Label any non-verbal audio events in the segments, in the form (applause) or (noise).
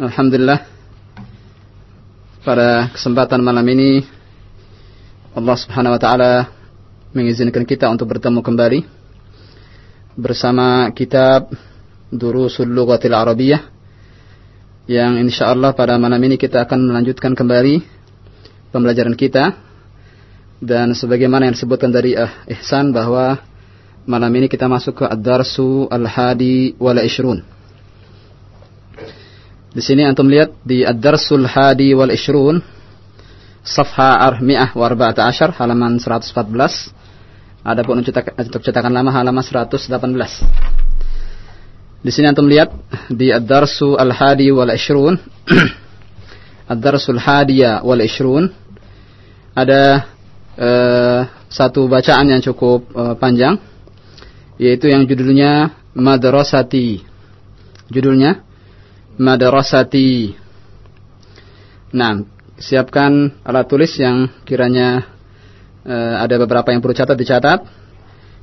Alhamdulillah. Pada kesempatan malam ini Allah Subhanahu wa taala mengizinkan kita untuk bertemu kembali bersama kitab Durusul Lughatil Arabiyah yang insyaallah pada malam ini kita akan melanjutkan kembali pembelajaran kita. Dan sebagaimana yang disebutkan dari ah, Ihsan bahwa malam ini kita masuk ke Ad-Darsu Al-Hadi wal Ishrun di sini antum lihat di Ad-Darsul Hadi wal Ishrun Safha Armi'ah wa Arba'ata halaman 114 Adapun untuk cetakan lama halaman 118 Di sini antum lihat di Ad-Darsu Al-Hadi wal Ishrun (clears throat) Ad-Darsul Hadiya wal Ishrun Ada uh, satu bacaan yang cukup uh, panjang Yaitu yang judulnya Madrasati. Judulnya madrasati. Nah, siapkan alat tulis yang kiranya uh, ada beberapa yang perlu catat dicatat.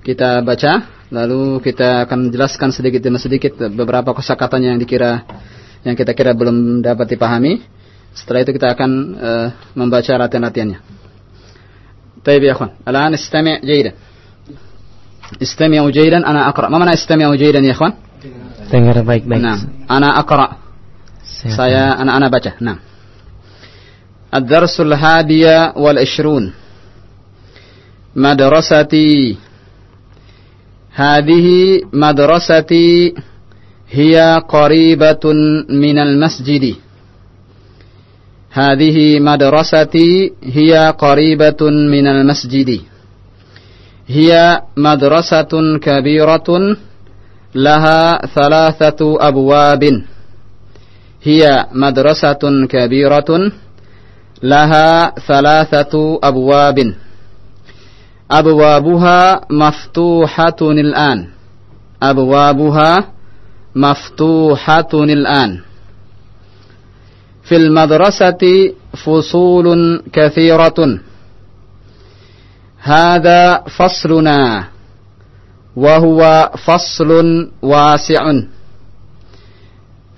Kita baca, lalu kita akan jelaskan sedikit demi sedikit beberapa kosakatanya yang dikira yang kita kira belum dapat dipahami. Setelah itu kita akan uh, membaca latihan-latihannya. طيب يا اخوان الان استمع جيدا استمعوا جيدا انا اقرا ما معنى استمعوا جيدا يا اخوان Dengar baik-baik. Nah, ana akra. Saya anak-anak baca. Nah. Ad-darsul hadiya wal ishrun. Madrasati. Hadihi madrasati hiya qaribatun minal masjidi. Hadihi madrasati hiya qaribatun minal masjidi. Hiya madrasatun kabiratun لها ثلاثة أبواب. هي مدرسة كبيرة لها ثلاثة أبواب. أبوابها مفتوحة الآن. أبوابها مفتوحة الآن. في المدرسة فصول كثيرة. هذا فصلنا. وهو فصل واسع.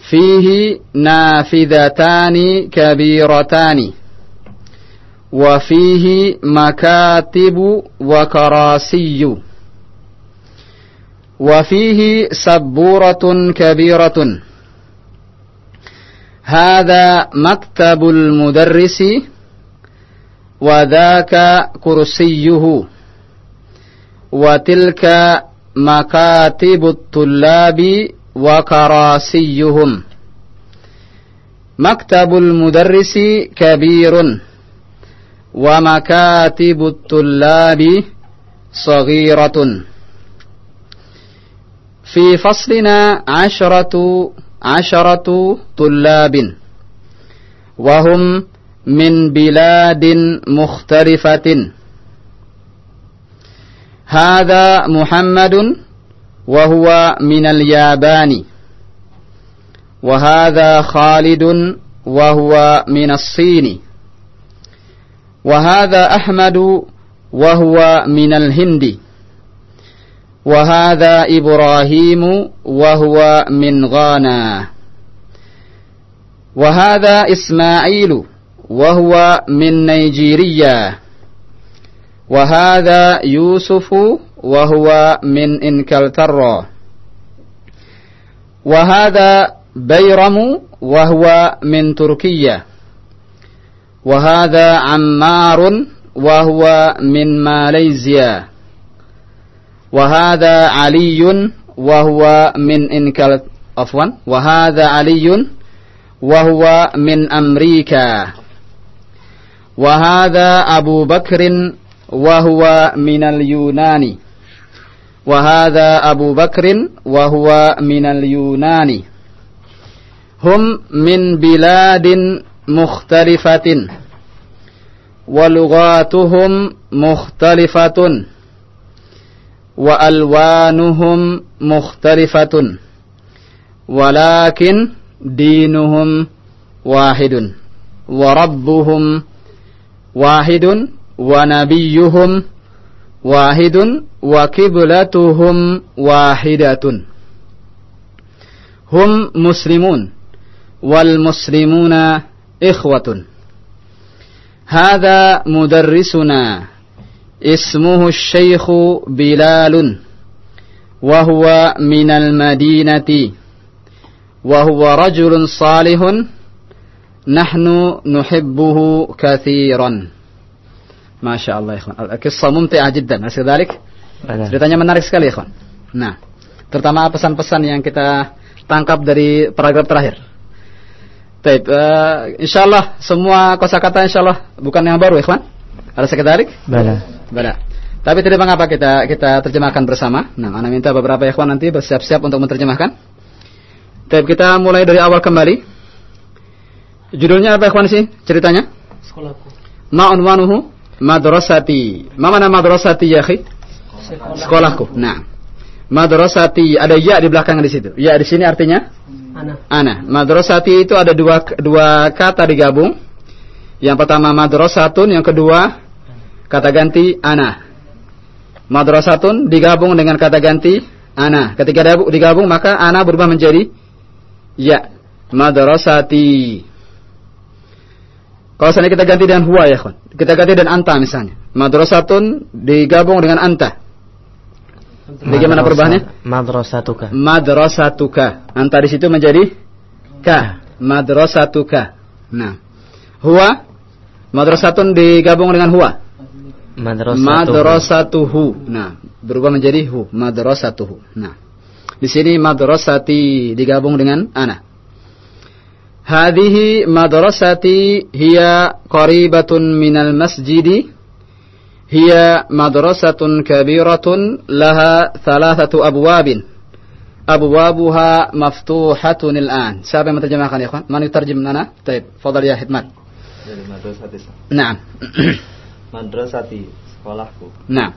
فيه نافذتان كبيرتان. وفيه مكاتب وكراسي. وفيه سبورة كبيرة. هذا مكتب المدرس وذاك كرسيه. وتلك مكاتب الطلاب وكراسيهم. مكتب المدرس كبير. ومكاتب الطلاب صغيرة. في فصلنا عشرة عشرة طلاب. وهم من بلاد مختلفة. هذا محمد وهو من اليابان وهذا خالد وهو من الصين. وهذا أحمد وهو من الهند. وهذا إبراهيم وهو من غانا. وهذا إسماعيل وهو من نيجيريا. وهذا يوسف وهو من إنكلترا وهذا بيرم وهو من تركيا وهذا عمار وهو من ماليزيا. وهذا علي وهو من إنكل عفوا وهذا علي وهو من أمريكا. وهذا أبو بكر وهو من اليونان وهذا أبو بكر وهو من اليونان هم من بلاد مختلفة. ولغاتهم مختلفة. وألوانهم مختلفة. ولكن دينهم واحد. وربهم واحد. ونبيهم واحد وقبلتهم واحدة. هم مسلمون والمسلمون إخوة. هذا مدرسنا. اسمه الشيخ بلال. وهو من المدينة. وهو رجل صالح. نحن نحبه كثيرا. Masya Allah ikhwan. Al-Qissa mumti'ah jiddan. Hasil dalik. Ceritanya menarik sekali ikhwan. Nah, terutama pesan-pesan yang kita tangkap dari paragraf terakhir. Baik, uh, eh, insya Allah semua kosa kata insya Allah bukan yang baru ikhwan. Ada sekedarik? Bala. Bala. Tapi tidak mengapa kita kita terjemahkan bersama. Nah, anak minta beberapa ikhwan nanti bersiap-siap untuk menerjemahkan. Tapi kita mulai dari awal kembali. Judulnya apa ikhwan sih ceritanya? Sekolahku. Ma'unwanuhu madrasati. Ma mana madrasati ya akhi? Sekolahku. Nah. Madrasati ada ya di belakang di situ. Ya di sini artinya Ana. ana. Madrasati itu ada dua dua kata digabung. Yang pertama madrasatun, yang kedua kata ganti ana. Madrasatun digabung dengan kata ganti ana. Ketika digabung maka ana berubah menjadi ya. Madrasati. Kalau seandainya kita ganti dengan huwa ya, kawan. Kita ganti dengan anta misalnya. Madrasatun digabung dengan anta. Bagaimana perubahannya? Madrasatuka. Madrasatuka. Anta di situ menjadi ka. Madrasatuka. Nah. Huwa madrasatun digabung dengan huwa. Madrasatuhu. Madrasatuhu. Nah, berubah menjadi hu. Madrasatuhu. Nah. Di sini madrasati digabung dengan ana. Hadhihi madrasati hiya qaribatun minal masjidi هي مدرسة كبيرة لها ثلاثة أبواب أبوابها مفتوحة الآن siapa yang menerjemahkan ya ikhwan? Man yutarjim lana? Baik, fadal ya Hikmat. Dari madrasati. Naam. (clears throat) madrasati, sekolahku. Naam.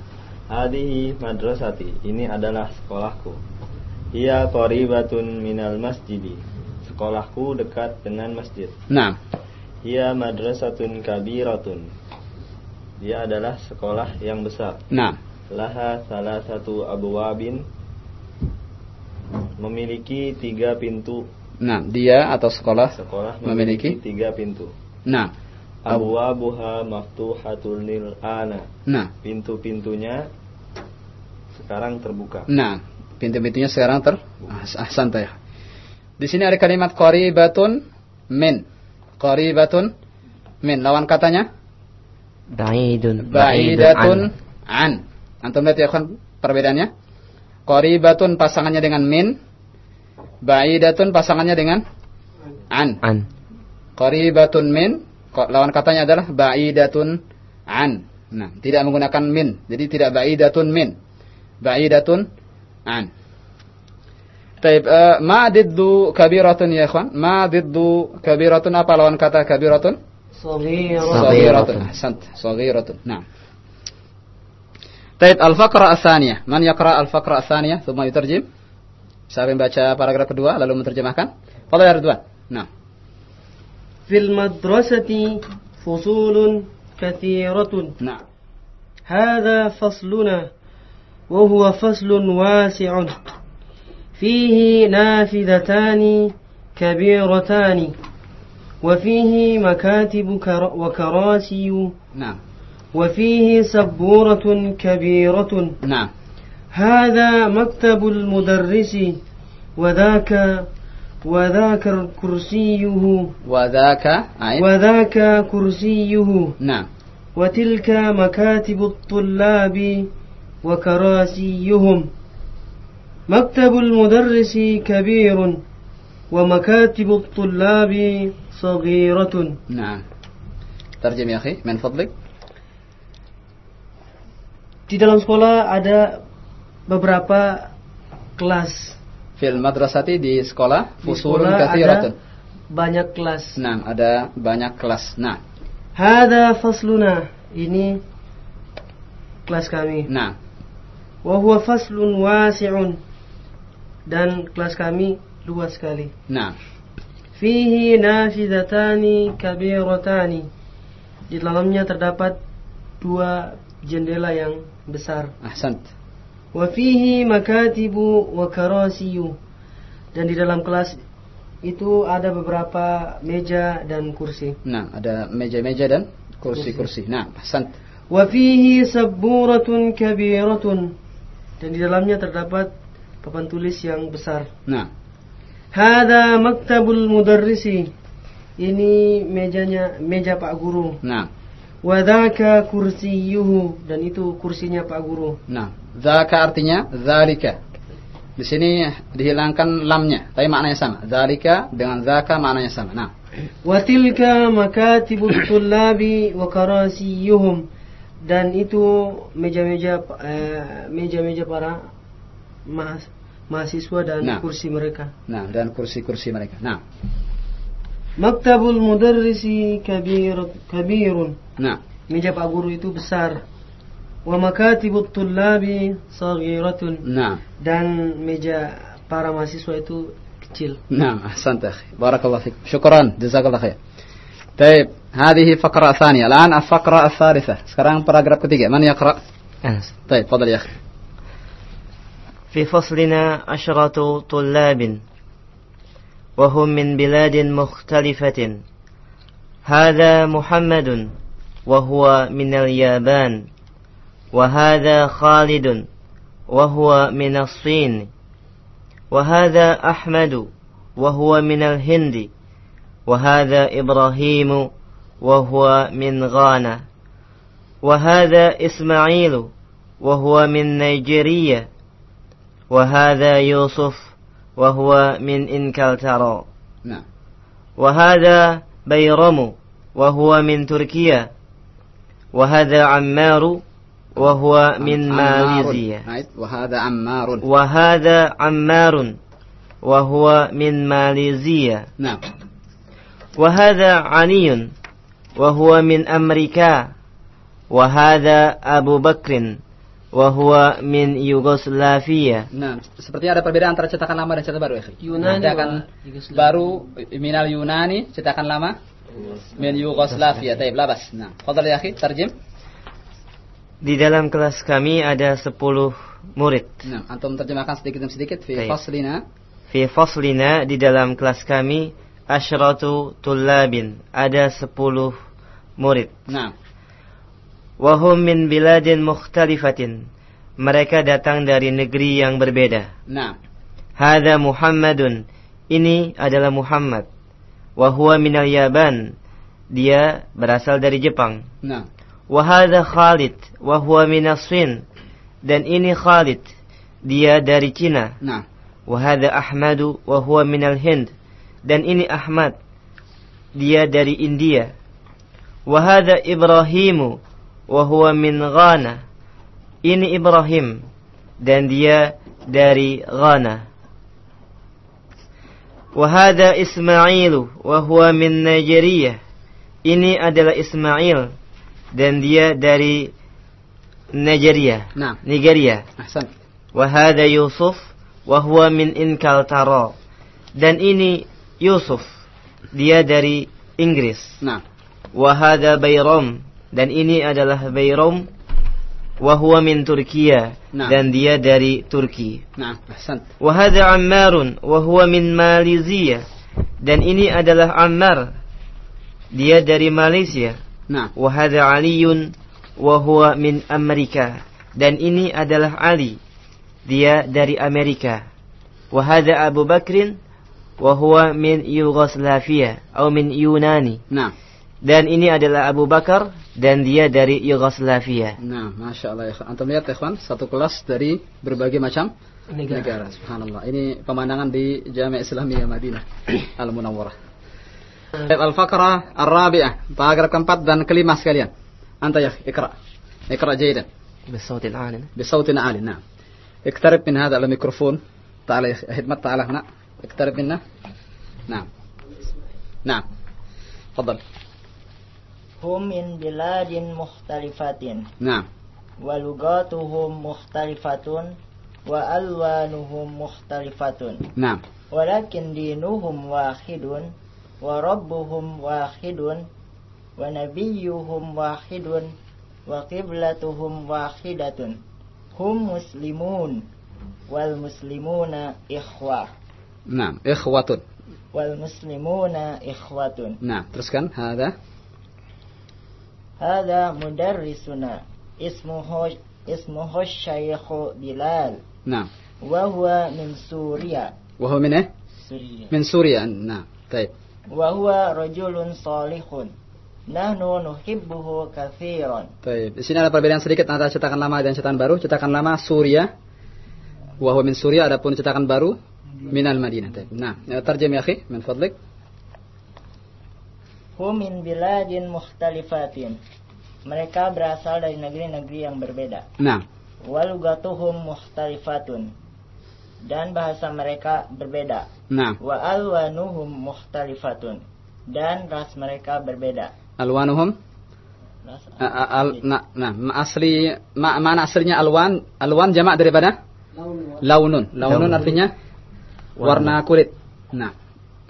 Hadihi madrasati, ini adalah sekolahku. Ia qaribatun minal masjidi. Sekolahku dekat dengan masjid. Naam. Ia madrasatun kabiratun. Dia adalah sekolah yang besar. Naam. Laha salah satu abwabin memiliki tiga pintu. Nah, dia atau sekolah Sekolah memiliki memiliki tiga pintu. Nah. Abwabuha maftuhatul lil ana. Nah. Pintu-pintunya sekarang terbuka. Nah, pintu-pintunya sekarang ter ah, ah, santai. Di sini ada kalimat qaribatun min. Qaribatun min. Lawan katanya Ba'idun. Ba'idatun an. Antum lihat ya kan perbedaannya? Qaribatun pasangannya dengan min. Ba'idatun pasangannya dengan an. An. Qaribatun min. Lawan katanya adalah ba'idatun an. Nah, tidak menggunakan min. Jadi tidak ba'idatun min. Ba'idatun an. Taib, uh, ma diddu kabiratun ya ikhwan? Ma diddu kabiratun apa lawan kata kabiratun? Saghiratun. Ahsant. Saghiratun. Naam. Taib al-faqra asaniya. Man yaqra al-faqra asaniyah thumma yutarjim? Siapa yang baca paragraf kedua lalu menerjemahkan? Fadhil ya Ridwan. Naam. Fil madrasati fusulun kathiratun. Naam. Hada fasluna wa huwa faslun wasi'un. فيه نافذتان كبيرتان وفيه مكاتب كر- وكراسي Nah. وفيه سبورة كبيرة Nah. هذا مكتب المدرس وذاك وذاك كرسيه وذاك. وذاك كرسيه Nah. وتلك مكاتب الطلاب وكراسيهم مكتب المدرس كبير ومكاتب الطلاب صغيرة نعم ترجم يا أخي من فضلك Di dalam sekolah ada beberapa kelas. في المدرسة di sekolah Di فصول sekolah كثيرة ada banyak kelas. نعم ada banyak kelas nah Hada fasluna. Ini kelas kami. nah Wa huwa faslun wasi'un. dan kelas kami luas sekali. Nah. Fihi nafidatani kabiratani. Di dalamnya terdapat dua jendela yang besar. Ahsan. Wa fihi makatibu wa karasiyu. Dan di dalam kelas itu ada beberapa meja dan kursi. Nah, ada meja-meja dan kursi-kursi. Nah, ahsan. Wa fihi sabburatun kabiratun. Dan di dalamnya terdapat papan tulis yang besar. Nah. Hada maktabul mudarrisi. Ini mejanya meja Pak Guru. Nah. Wadaka kursiyuhu dan itu kursinya Pak Guru. Nah, zaka artinya zalika. Di sini dihilangkan lamnya, tapi maknanya sama. Zalika dengan zaka maknanya sama. Nah. Watilka makatibut tullabi wa karasiyuhum dan itu meja-meja eh, meja-meja para mas mahasiswa dan Nah. kursi mereka. nah dan kursi-kursi mereka nah Maktabul mudarrisi kabir kabirun. nah Meja Pak Guru itu besar. Wa makatibut tullabi saghiratun nah dan meja para mahasiswa itu kecil. نعم أحسنت أخي بارك الله فيك شكرا جزاك الله خير طيب هذه فقرة ثانية الآن الفقرة الثالثة sekarang paragraf ketiga من يقرأ أنس. طيب تفضل يا أخي في فصلنا عشرة طلاب وهم من بلاد مختلفة. هذا محمد وهو من اليابان وهذا خالد وهو من الصين وهذا أحمد وهو من الهند وهذا إبراهيم وهو من غانا وهذا إسماعيل وهو من نيجيريا. وهذا يوسف وهو من إنكلترا نعم. وهذا بيرم وهو من تركيا. وهذا عمار وهو من. ماليزيا. عيد. وهذا عمار. وهذا عمار وهو من ماليزيا. نعم. وهذا علي وهو من أمريكا. وهذا أبو بكر wahwa min Yugoslavia. Nah, sepertinya ada perbedaan antara cetakan lama dan cetakan baru. Ya, Yunani cetakan baru minal Yunani, cetakan lama min Yugoslavia. Taib labas. Nah, kau ya, terjem? Di dalam kelas kami ada 10 murid. Nah, antum terjemahkan sedikit demi sedikit fi Taib. faslina. Fi faslina di dalam kelas kami asyratu tulabin ada 10 murid. Nah, Wahum min biladin mukhtalifatin. Mereka datang dari negeri yang berbeda. nah, Hada Muhammadun. Ini adalah Muhammad. Wahuwa minal Yaban. Dia berasal dari Jepang. nah, Wahada Khalid. Wahuwa minas Sin. Dan ini Khalid. Dia dari Cina. nah, Wahada Ahmadu. Wahuwa minal Hind. Dan ini Ahmad. Dia dari India. Wahada Ibrahimu. Wahuwa min Ghana. Ini Ibrahim. Dan dia dari Ghana. Wahada Ismailu. Wahuwa min Nigeria. Ini adalah Ismail. Dan dia dari Nigeria. nah. Nigeria. Ahsan. Wahada Yusuf. Wahwa min inkal taro. Dan ini Yusuf. Dia dari Inggris. Nah. Wahada Bayram. Dan ini adalah Bayram. Wahwa min Turkiya. Nah. Dan dia dari Turki. Nah, ahsant. Wahada Ammarun. Wahwa min Malaysia. Dan ini adalah Ammar. Dia dari Malaysia. Nah. Wahada Aliyun. Wahwa min Amerika. Dan ini adalah Ali. Dia dari Amerika. Wahada Abu Bakrin. Wahwa min Yugoslavia. Atau min Yunani. Nah Dan ini adalah Abu Bakar. Dan dia dari Yugoslavia. Nah, Masya Allah. ya. Antum lihat ya, ikhwan, satu kelas dari berbagai macam Negara. negara. Subhanallah. Ini pemandangan di Jami' Islamiyah Madinah (coughs) Al-Munawwarah. Baik, Al-Faqrah Ar-Rabi'ah. Paragraf keempat dan kelima sekalian. Anta ya, ikra. Ikra jaydan. بالصوت العالي بصوت عالي نعم. اقترب من هذا الميكروفون. تعال يا أخي خدمت تعال هنا. اقترب منه. نعم. نعم. تفضل. hum min biladin mukhtalifatin. Nah. Walugatuhum mukhtalifatun wa alwanuhum mukhtalifatun. Nah. Walakin dinuhum wahidun wa rabbuhum wahidun wa nabiyyuhum wahidun wa qiblatuhum wahidatun. Hum muslimun wal muslimuna ikhwah. Nah, ikhwatun. Wal muslimuna ikhwatun. Nah, teruskan. Hada. هذا مدرسنا اسمه اسمه الشيخ بلال نعم. وهو من سوريا وهو من إيه؟ سوريا من سوريا. نعم. طيب. وهو رجل صالح نحن نحبه كثيرا Baik, di sini ada perbedaan sedikit antara cetakan lama dan cetakan baru. Cetakan lama Suria, wa huwa min Suria, adapun cetakan baru minal Madinah. Baik. Nah, ya, tarjim ya akhi, min fadlik. Humin biladin muhtalifatin, Mereka berasal dari negeri-negeri yang berbeda. Nah. Walugatuhum muhtalifatun Dan bahasa mereka berbeda. Nah. Wa alwanuhum muhtalifatun. Dan ras mereka berbeda. Alwanuhum? Al, nah, nah, asli ma, mana aslinya alwan? Alwan jamak daripada? Launun. Launun, Launun artinya warna, kulit. Nah.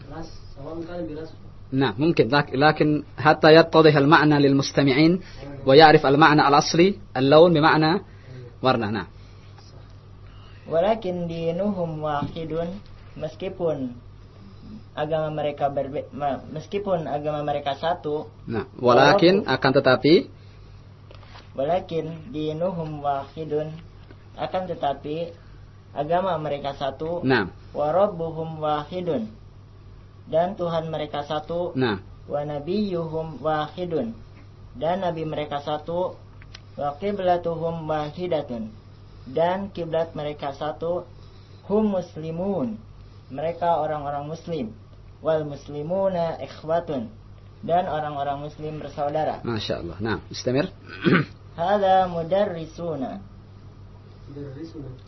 Ras, biras نعم ممكن لك- لكن حتى يتضح المعنى للمستمعين ويعرف المعنى الأصلي اللون بمعنى ورنة نعم Walakin dinuhum wahidun meskipun agama mereka berbe ma- meskipun agama mereka satu Nah, walakin akan tetapi walakin dinuhum wahidun akan tetapi agama mereka satu nah, wa rabbuhum wahidun dan Tuhan mereka satu nah, wa nabiyyuhum wahidun. Dan nabi mereka satu wa qiblatuhum wahidatun. Dan kiblat mereka satu hum muslimun. Mereka orang-orang muslim. Wal muslimuna ikhwatun. Dan orang-orang muslim bersaudara. Masya Allah. Nah, istamir. (clears throat) hada mudarrisuna.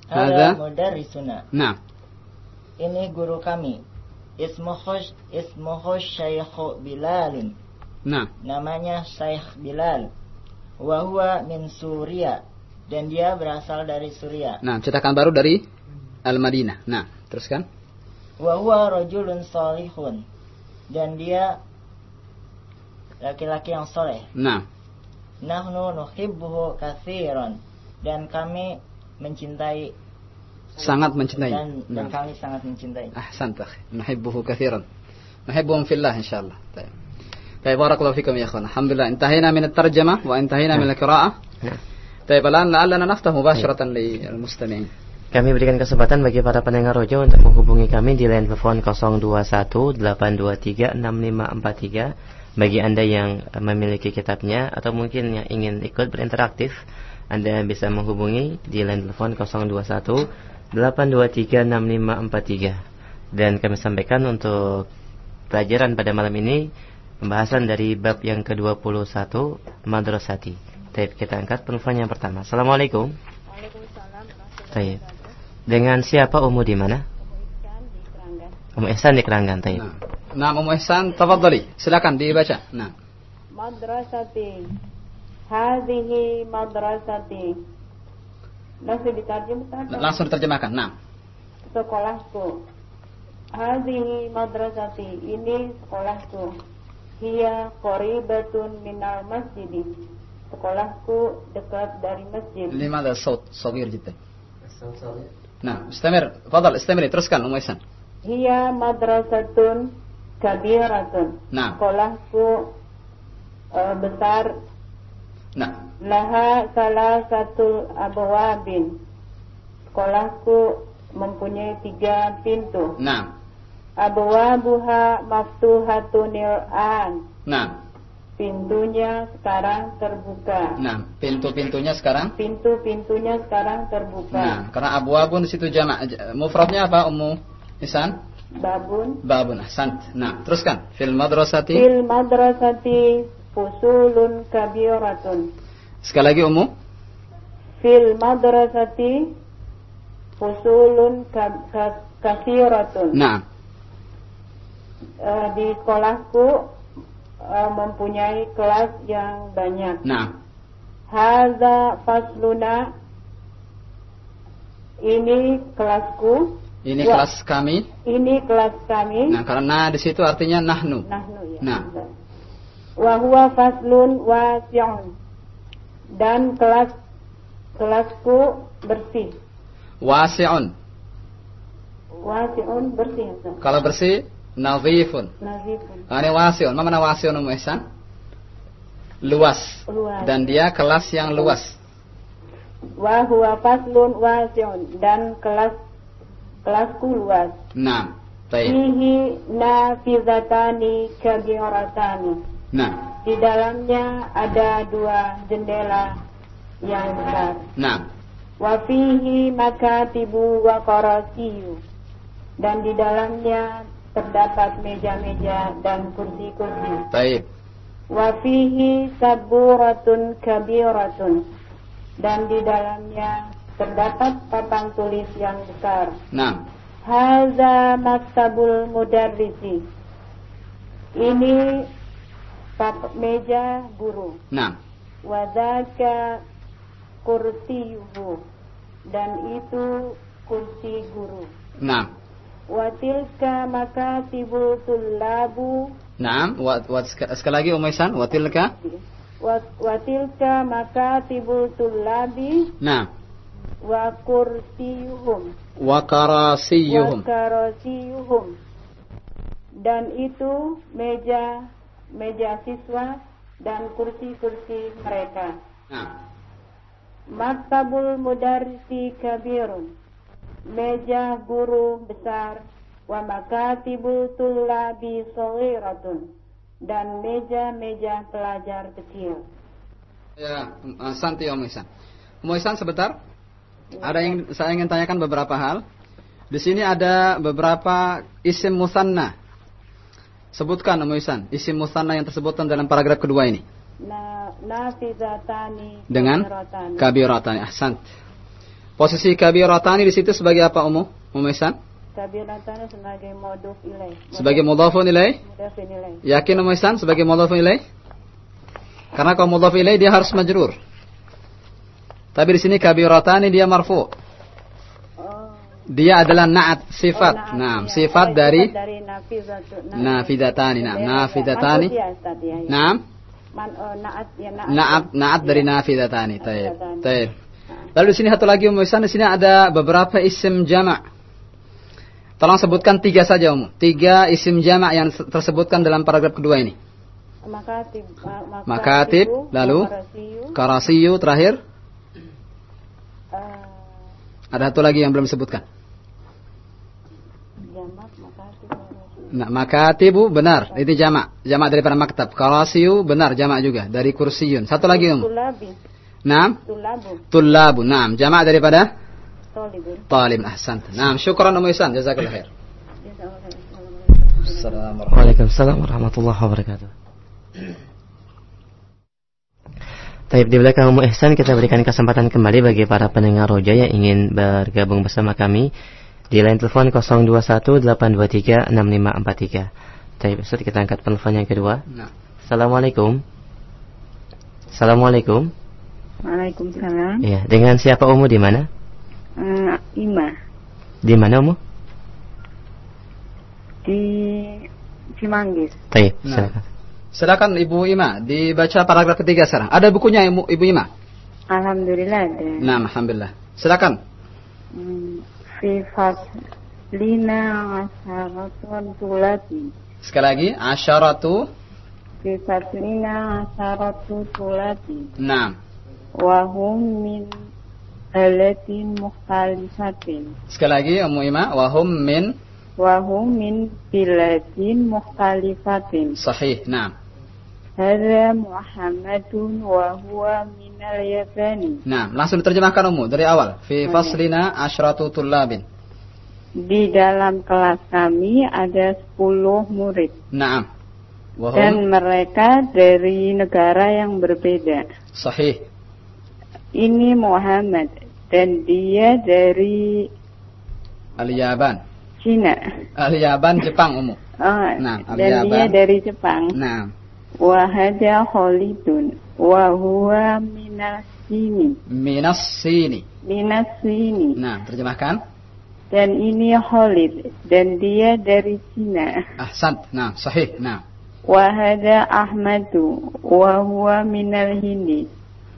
Hada. mudarrisuna. Nah, ini guru kami ismuhu ismuhu Syekh Bilalin nah, namanya Syekh Bilal. Wa huwa min Suria dan dia berasal dari Suria nah. Cetakan baru dari Al Madinah. Nah, teruskan. wa huwa rajulun salihun. Dan dia laki-laki yang soleh. Nah, nahnu nuhibbuhu katsiran dan kami mencintai sangat mencintai. Dan, nah. dan nah. kami sangat mencintai. ah santah nahibuhu kathiran. nahibuhum fillah insyaAllah. Baik. Baik, barakallahu fikum ya ikhwan. Alhamdulillah. Intahina min at-tarjamah wa intahina min al-qira'ah. Ya. Baik, balan la'alla naftah mubashiratan lil mustami'in. Kami berikan kesempatan bagi para pendengar Rojo untuk menghubungi kami di line telepon 0218236543 bagi Anda yang memiliki kitabnya atau mungkin yang ingin ikut berinteraktif Anda bisa menghubungi di line telepon 021 8236543 dan kami sampaikan untuk pelajaran pada malam ini pembahasan dari bab yang ke-21 Madrasati. Baik, kita angkat penelpon yang pertama. Assalamualaikum. Waalaikumsalam. Dengan siapa Umu di mana? Umu Ihsan di Keranggan. Taib. Nah, nah Umu Ihsan, tafadhali. Silakan dibaca. Nah. Madrasati. Hadhihi madrasati. Langsung diterjemahkan. Langsung diterjemahkan. Nah. Sekolahku. Hadhihi madrasati. Ini sekolahku. Hiya qoribatun minal masjid. Sekolahku dekat dari masjid. Lima ada saut sagir jiddan. Ya. Nah, istamir. Fadal istemir teruskan Ummu Isan. Hiya madrasatun kabiratun. Nah. Sekolahku uh, besar Nah. Laha salah satu abwabin. Sekolahku mempunyai tiga pintu. Nah. Abwabuha maftuhatunil an. Nah. Pintunya sekarang terbuka. Nah, pintu-pintunya sekarang? Pintu-pintunya sekarang terbuka. Nah, karena abwabun di situ jamak. Mufradnya apa, Ummu isan? Babun. Babun, ahsant. Nah, teruskan. Fil madrasati. Fil madrasati fusulun kabiratun. Sekali lagi Ummu. Fil madrasati fusulun ka- ka- kasiratun. Nah, Eh, di sekolahku eh, mempunyai kelas yang banyak. nah. Hadza fasluna. Ini kelasku. Ini Wa- kelas kami. Ini kelas kami. Nah, karena di situ artinya nahnu. Nahnu ya. Nah. Wa huwa faslun wasi'un. Dan kelas kelasku bersih. Wasi'un. Wasi'un bersih. Ustaz. Kalau bersih, nadhifun. Nazifun. Nah, ini wasi'un. Apa mana wasi'un Ihsan? Luas. Luas. Dan dia kelas yang luas. Wa huwa faslun wasi'un. Dan kelas kelasku luas. Nah, baik. Fihi nafizatani kabiratani. Nah, Di dalamnya ada dua jendela yang besar. nah. Wa fihi makatibu wa qarasiyu. Dan di dalamnya terdapat meja-meja dan kursi-kursi. Baik. Wa fihi saburatun kabiratun. Dan di dalamnya terdapat papan tulis yang besar. Nah, Haza maktabul mudarrisi. Ini meja guru. nah. Wadaka kursiyuhu. Dan itu kursi guru. Nah. Watilka makatibul tullabu. Nah, wa, wa, sek- sekali lagi Ummu Ihsan, wa tilka. Wa- Watilka makatibul tullabi. Nah, Wa kursiyuhum. wa karasiyuhum. Wakarosiyuhum. Dan itu meja meja siswa dan kursi-kursi mereka. Nah, Maktabul mudarrisi kabirun. Meja guru besar. Wa makatibul tullabi saghiratun. Dan meja-meja pelajar kecil. ya, uh, Santi Ummu Ihsan. Ummu Ihsan sebentar. Ada yang saya ingin tanyakan beberapa hal. Di sini ada beberapa isim musanna. Sebutkan Ummu Ihsan, isim musanna yang tersebutkan dalam paragraf kedua ini. Na, nafizatani Dengan kabiratani. kabiratani. Ahsan. Posisi kabiratani di situ sebagai apa Ummu? Ummu Ihsan? Kabiratani sebagai moduf ilaih. Sebagai? Mudaf ilaih. Yakin Ummu Ihsan sebagai mudhafun ilaih? Karena kalau mudhaf ilaih dia harus majrur. Tapi di sini kabiratani dia marfu. Dia adalah naat sifat. Oh, nah, iya. sifat dari dari nafidatani. Nah, ya. nafidatani. Nah, naat ya naat. dari Ya. nafidatani. Taib. Taib. Lalu di sini satu lagi Ummu Ihsan, di sini ada beberapa isim jamak. Tolong sebutkan tiga saja Ummu. Tiga isim jamak yang tersebutkan dalam paragraf kedua ini. Makatib, ma- Makatib, lalu? Karasiyu terakhir. eh, Ada satu lagi yang belum disebutkan. jamak makatib, makarasiyu. Nah, makatibu benar, itu jamak. Jamak daripada maktab. Karasiyu benar, jamak juga dari kursiyun. Satu lagi. Tulabi, Naam. tulabu, Tullabu. Naam, jamak daripada tolibun. talib. Ahsan. Naam, syukran Ummu Ihsan. Jazakallah khair. Jazakallahu Assalamualaikum. Waalaikumsalam warahmatullahi wabarakatuh. Taib di belakang Ummu Ihsan kita berikan kesempatan kembali bagi para pendengar roja yang ingin bergabung bersama kami di line telepon 0218236543. Taib Ustaz kita angkat telepon yang kedua. Nah. Assalamualaikum. Assalamualaikum. Waalaikumsalam. Iya, dengan siapa Ummu di mana? Eh, Ima Di mana Ummu? di Cimanggis. Taib, Nah. silakan. Silakan Ibu Ima dibaca paragraf ketiga sekarang. Ada bukunya Ibu, Ibu Ima? Alhamdulillah ada. Nah, alhamdulillah. Silakan. Hmm, Fi faslina asharatun tulati. Sekali lagi, asyaratu. Fi faslina asharatun tulati. Nah. Wahum min alatin mukhtalifatin. Sekali lagi, Ummu Ima, wahum min Wahum min biladin mukhtalifatin. sahih. Nah. Hada Muhammadun wa huwa minal yabani. Nah, langsung diterjemahkan Ummu dari awal. Fi faslina asyratu tullabin. Di dalam kelas kami ada 10 murid. Naam. Wahum Dan mereka dari negara yang berbeda. sahih. Ini Muhammad dan dia dari Al-Yaban. Cina. Al-Yaban Jepang Ummu. Oh, Nah, dan dia dari Jepang. Nah, Wahada Khalidun wa huwa minas sini. minas sini. Minas sini. Nah, terjemahkan. Dan ini Khalid dan dia dari Cina. Ahsan. Nah, sahih. Nah. Wahada Ahmadu wa huwa minal Hindi.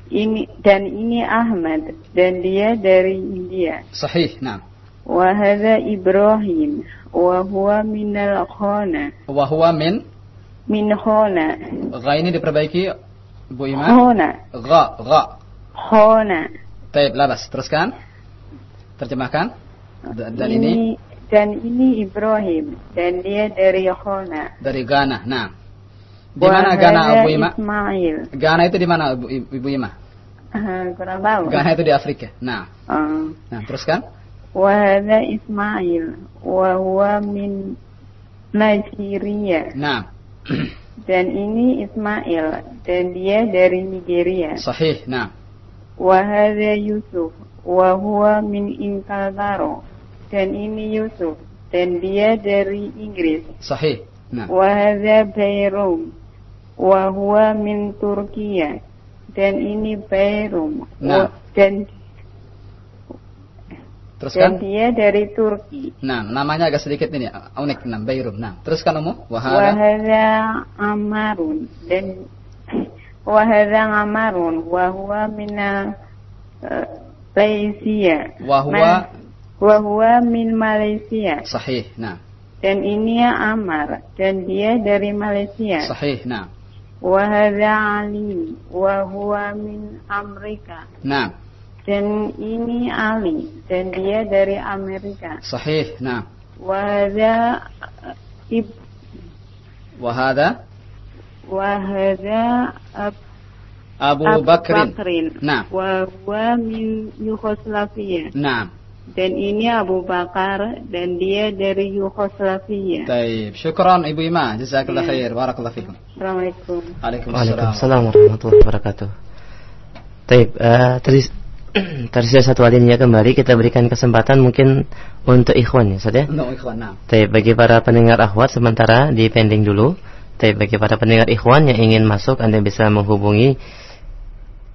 Ini dan ini Ahmad dan dia dari India. Sahih. Nah. Wahada Ibrahim wa huwa minal Khona. Wa huwa min min hona. Gha ini diperbaiki Bu Ima. Hona. Gha, gha. Hona. Baik, labas. Teruskan. Terjemahkan. Dan, dan ini, ini dan ini Ibrahim dan dia dari Hona. Dari Ghana. Nah. Di mana Ghana Bu Ima? Ismail. Ghana itu di mana Bu Ibu Ima? Ah, kurang tahu. Ghana itu di Afrika. Nah. Uh. Nah, teruskan. Wahada Ismail Wahwa min Najiriyah Nah. (clears throat) dan ini Ismail dan dia dari Nigeria Sahih. Nah. wahada Yusuf wahwa min Ingkataro dan ini Yusuf dan dia dari Inggris Sahih. Nah. wahada Bayrum wahwa min Turkiya dan ini Bayrum Nah. Wa- dan dan Teruskan. dia dari Turki Nah, namanya agak sedikit ini unik. Nah, Bayrum. Nah, teruskan Ummu. Wahada. wahada amarun dan wahada amarun wahwa mina uh, Malaysia Wahwa wahwa min Malaysia sahih. Nah. dan ini Amar dan dia dari Malaysia Sahih. Nah. wahada Ali wahwa min Amerika Nah. Dan ini Ali dan dia dari Amerika Sahih. Nah. wahada uh, ib Wahada wahada uh, Abu Abu Bakrin. Bakrin. Nah. Wa huwa min Yugoslavia. Nah. Dan ini Abu Bakar dan dia dari Yugoslavia. Taib. Syukran Ibu Ima. Jazakallah Iya. khair. Barakallah fikum. Assalamualaikum. Waalaikumsalam. Waalaikumsalam warahmatullahi wabarakatuh. Taib, eh, tadi (clears throat) tersisa satu alinea kembali kita berikan kesempatan mungkin untuk ikhwan ya, Ustaz ya. No, ikhwan. Nah. Taib, bagi para pendengar akhwat sementara di pending dulu. Taib, bagi para pendengar ikhwan yang ingin masuk Anda bisa menghubungi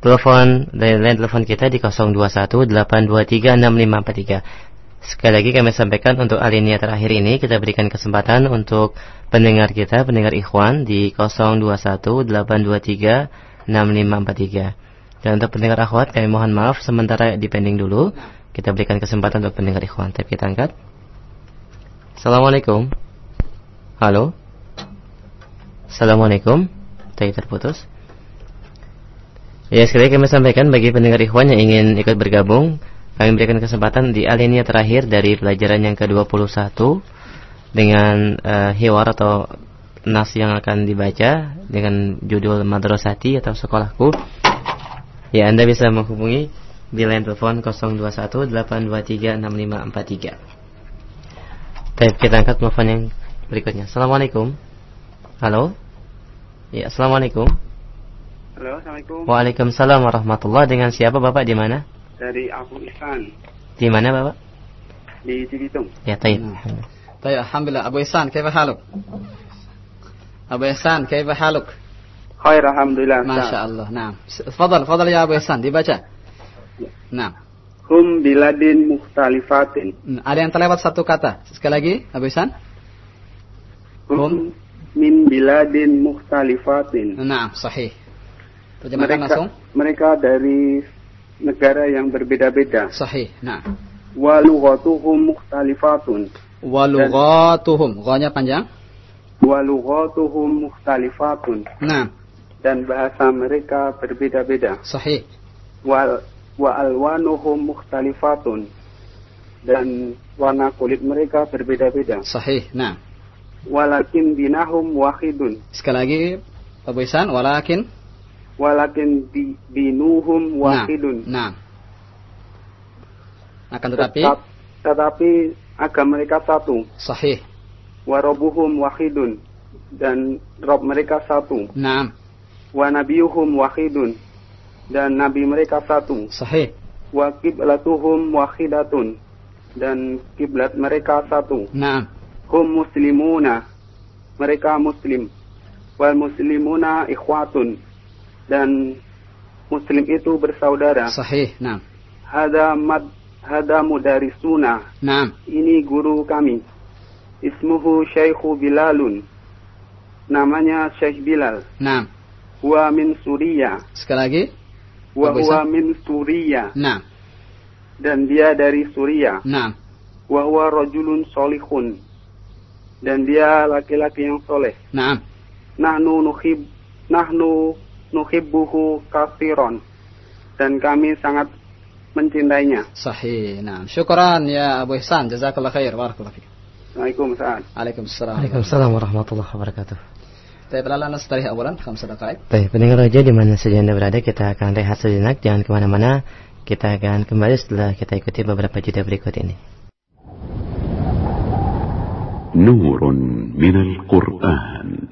telepon dari line telepon kita di 0218236543. Sekali lagi kami sampaikan untuk alinea terakhir ini kita berikan kesempatan untuk pendengar kita, pendengar ikhwan di 0218236543. Dan untuk pendengar akhwat kami mohon maaf sementara dipending dulu. Kita berikan kesempatan untuk pendengar ikhwan. Tapi kita angkat. Assalamualaikum. Halo. Assalamualaikum. Tadi terputus. Ya sekali kami sampaikan bagi pendengar ikhwan yang ingin ikut bergabung Kami berikan kesempatan di alinea terakhir dari pelajaran yang ke-21 Dengan eh, hiwar atau nas yang akan dibaca Dengan judul Madrasati atau Sekolahku Ya, Anda bisa menghubungi di line telepon 0218236543. Baik, kita angkat telepon yang berikutnya. Assalamualaikum. Halo. Ya, assalamualaikum. Halo, assalamualaikum. Waalaikumsalam warahmatullahi Dengan siapa bapak di mana? Dari Abu Ihsan. Di mana bapak? Di Cibitung. Ya, taib. Hmm. Taib, alhamdulillah. Abu Ihsan, kaifa haluk? Abu Ihsan, kaifa haluk? Khair alhamdulillah. Masya Allah. Nah, fadal, fadal ya Abu Hasan, dibaca. Ya. Nah. Hum biladin muhtalifatin. Hmm, ada yang terlewat satu kata. Sekali lagi, Abu Hasan. Hum, hum min biladin muhtalifatin. Nah, sahih. Terjemahkan mereka, langsung. Mereka dari negara yang berbeda-beda. Sahih. Nah. Walughatuhum mukhtalifatun. Walughatuhum. Ghanya panjang. Walughatuhum mukhtalifatun. Nah. Dan bahasa mereka berbeda-beda. Sahih. Wa wa alwanuhum mukhtalifatun. Dan warna kulit mereka berbeda-beda. Sahih. Naam. Walakin dinahum wahidun. Sekali lagi Abu Ihsan, walakin Walakin di, dinuhum wahidun. Naam. Akan tetapi Tetap- tetapi agama mereka satu. sahih. Warobuhum wahidun. Dan Rob mereka satu. Naam. Wa nabiyuhum wahidun. Dan nabi mereka satu. Sahih. Wa kiblatuhum wahidatun. Dan kiblat mereka satu. Naam. Hum muslimuna. Mereka muslim. Wal muslimuna ikhwatun. Dan muslim itu bersaudara. Sahih. Naam. Hada mad hada mudarisuna. Naam. Ini guru kami. Ismuhu Syekhu Bilalun. Namanya Syekh Bilal. Naam. Huwa min Suriya. Sekali lagi. Wa huwa min Suriya. Naam. Dan dia dari Suriya. Naam. Wa huwa rajulun solihun. Dan dia laki-laki yang soleh. Naam. Nahnu nuhib nahnu nuhibbuhu kafiron. Dan kami sangat mencintainya. Sahih. Naam. Syukran ya Abu Ihsan. Jazakallah khair. Barakallah fiik. Waalaikumsalam. Waalaikumsalam. Waalaikumsalam warahmatullahi wabarakatuh. Baik, lala nastariha awalan khamsa daqa'iq. Baik, pendengar raja di mana saja Anda berada, kita akan rehat sejenak, jangan kemana-mana. Kita akan kembali setelah kita ikuti beberapa jeda berikut ini. نور من القرآن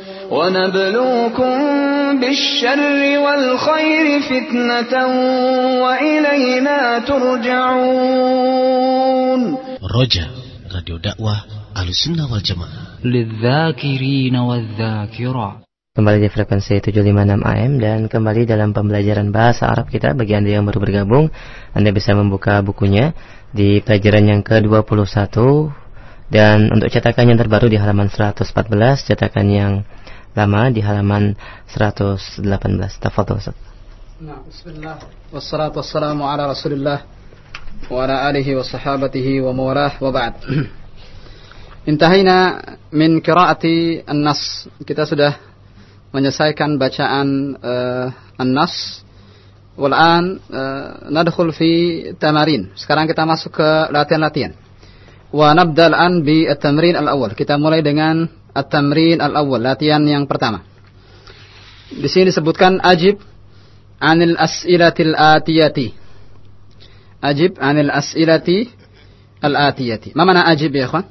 ونبلوكم بالشر والخير فتنة وإلينا ترجعون Roja, Radio Dakwah Ahlussunnah wal Jamaah. للذاكرين والذاكرات Kembali di frekuensi 756 AM dan kembali dalam pembelajaran bahasa Arab kita bagi Anda yang baru bergabung Anda bisa membuka bukunya di pelajaran yang ke-21 dan untuk cetakan yang terbaru di halaman 114 cetakan yang lama di halaman 118 Tafadhol Ustaz Nah, bismillah. Wassalatu wassalamu ala rasulillah wa ala alihi wa sahabatihi wa mawalah wa ba'd. (clears throat) Intahina min qiraati an-nas. Kita sudah menyelesaikan bacaan uh, an-nas. Wal'an uh, nadkhul fi tamarin. Sekarang kita masuk ke latihan-latihan. Wa nabda al-an bi at-tamrin al-awwal. Kita mulai dengan at-tamrin al-awwal, latihan yang pertama. Di sini disebutkan ajib anil as'ilatil atiyati. Ajib anil as'ilati al-atiyati. Ma mana ajib ya ikhwan?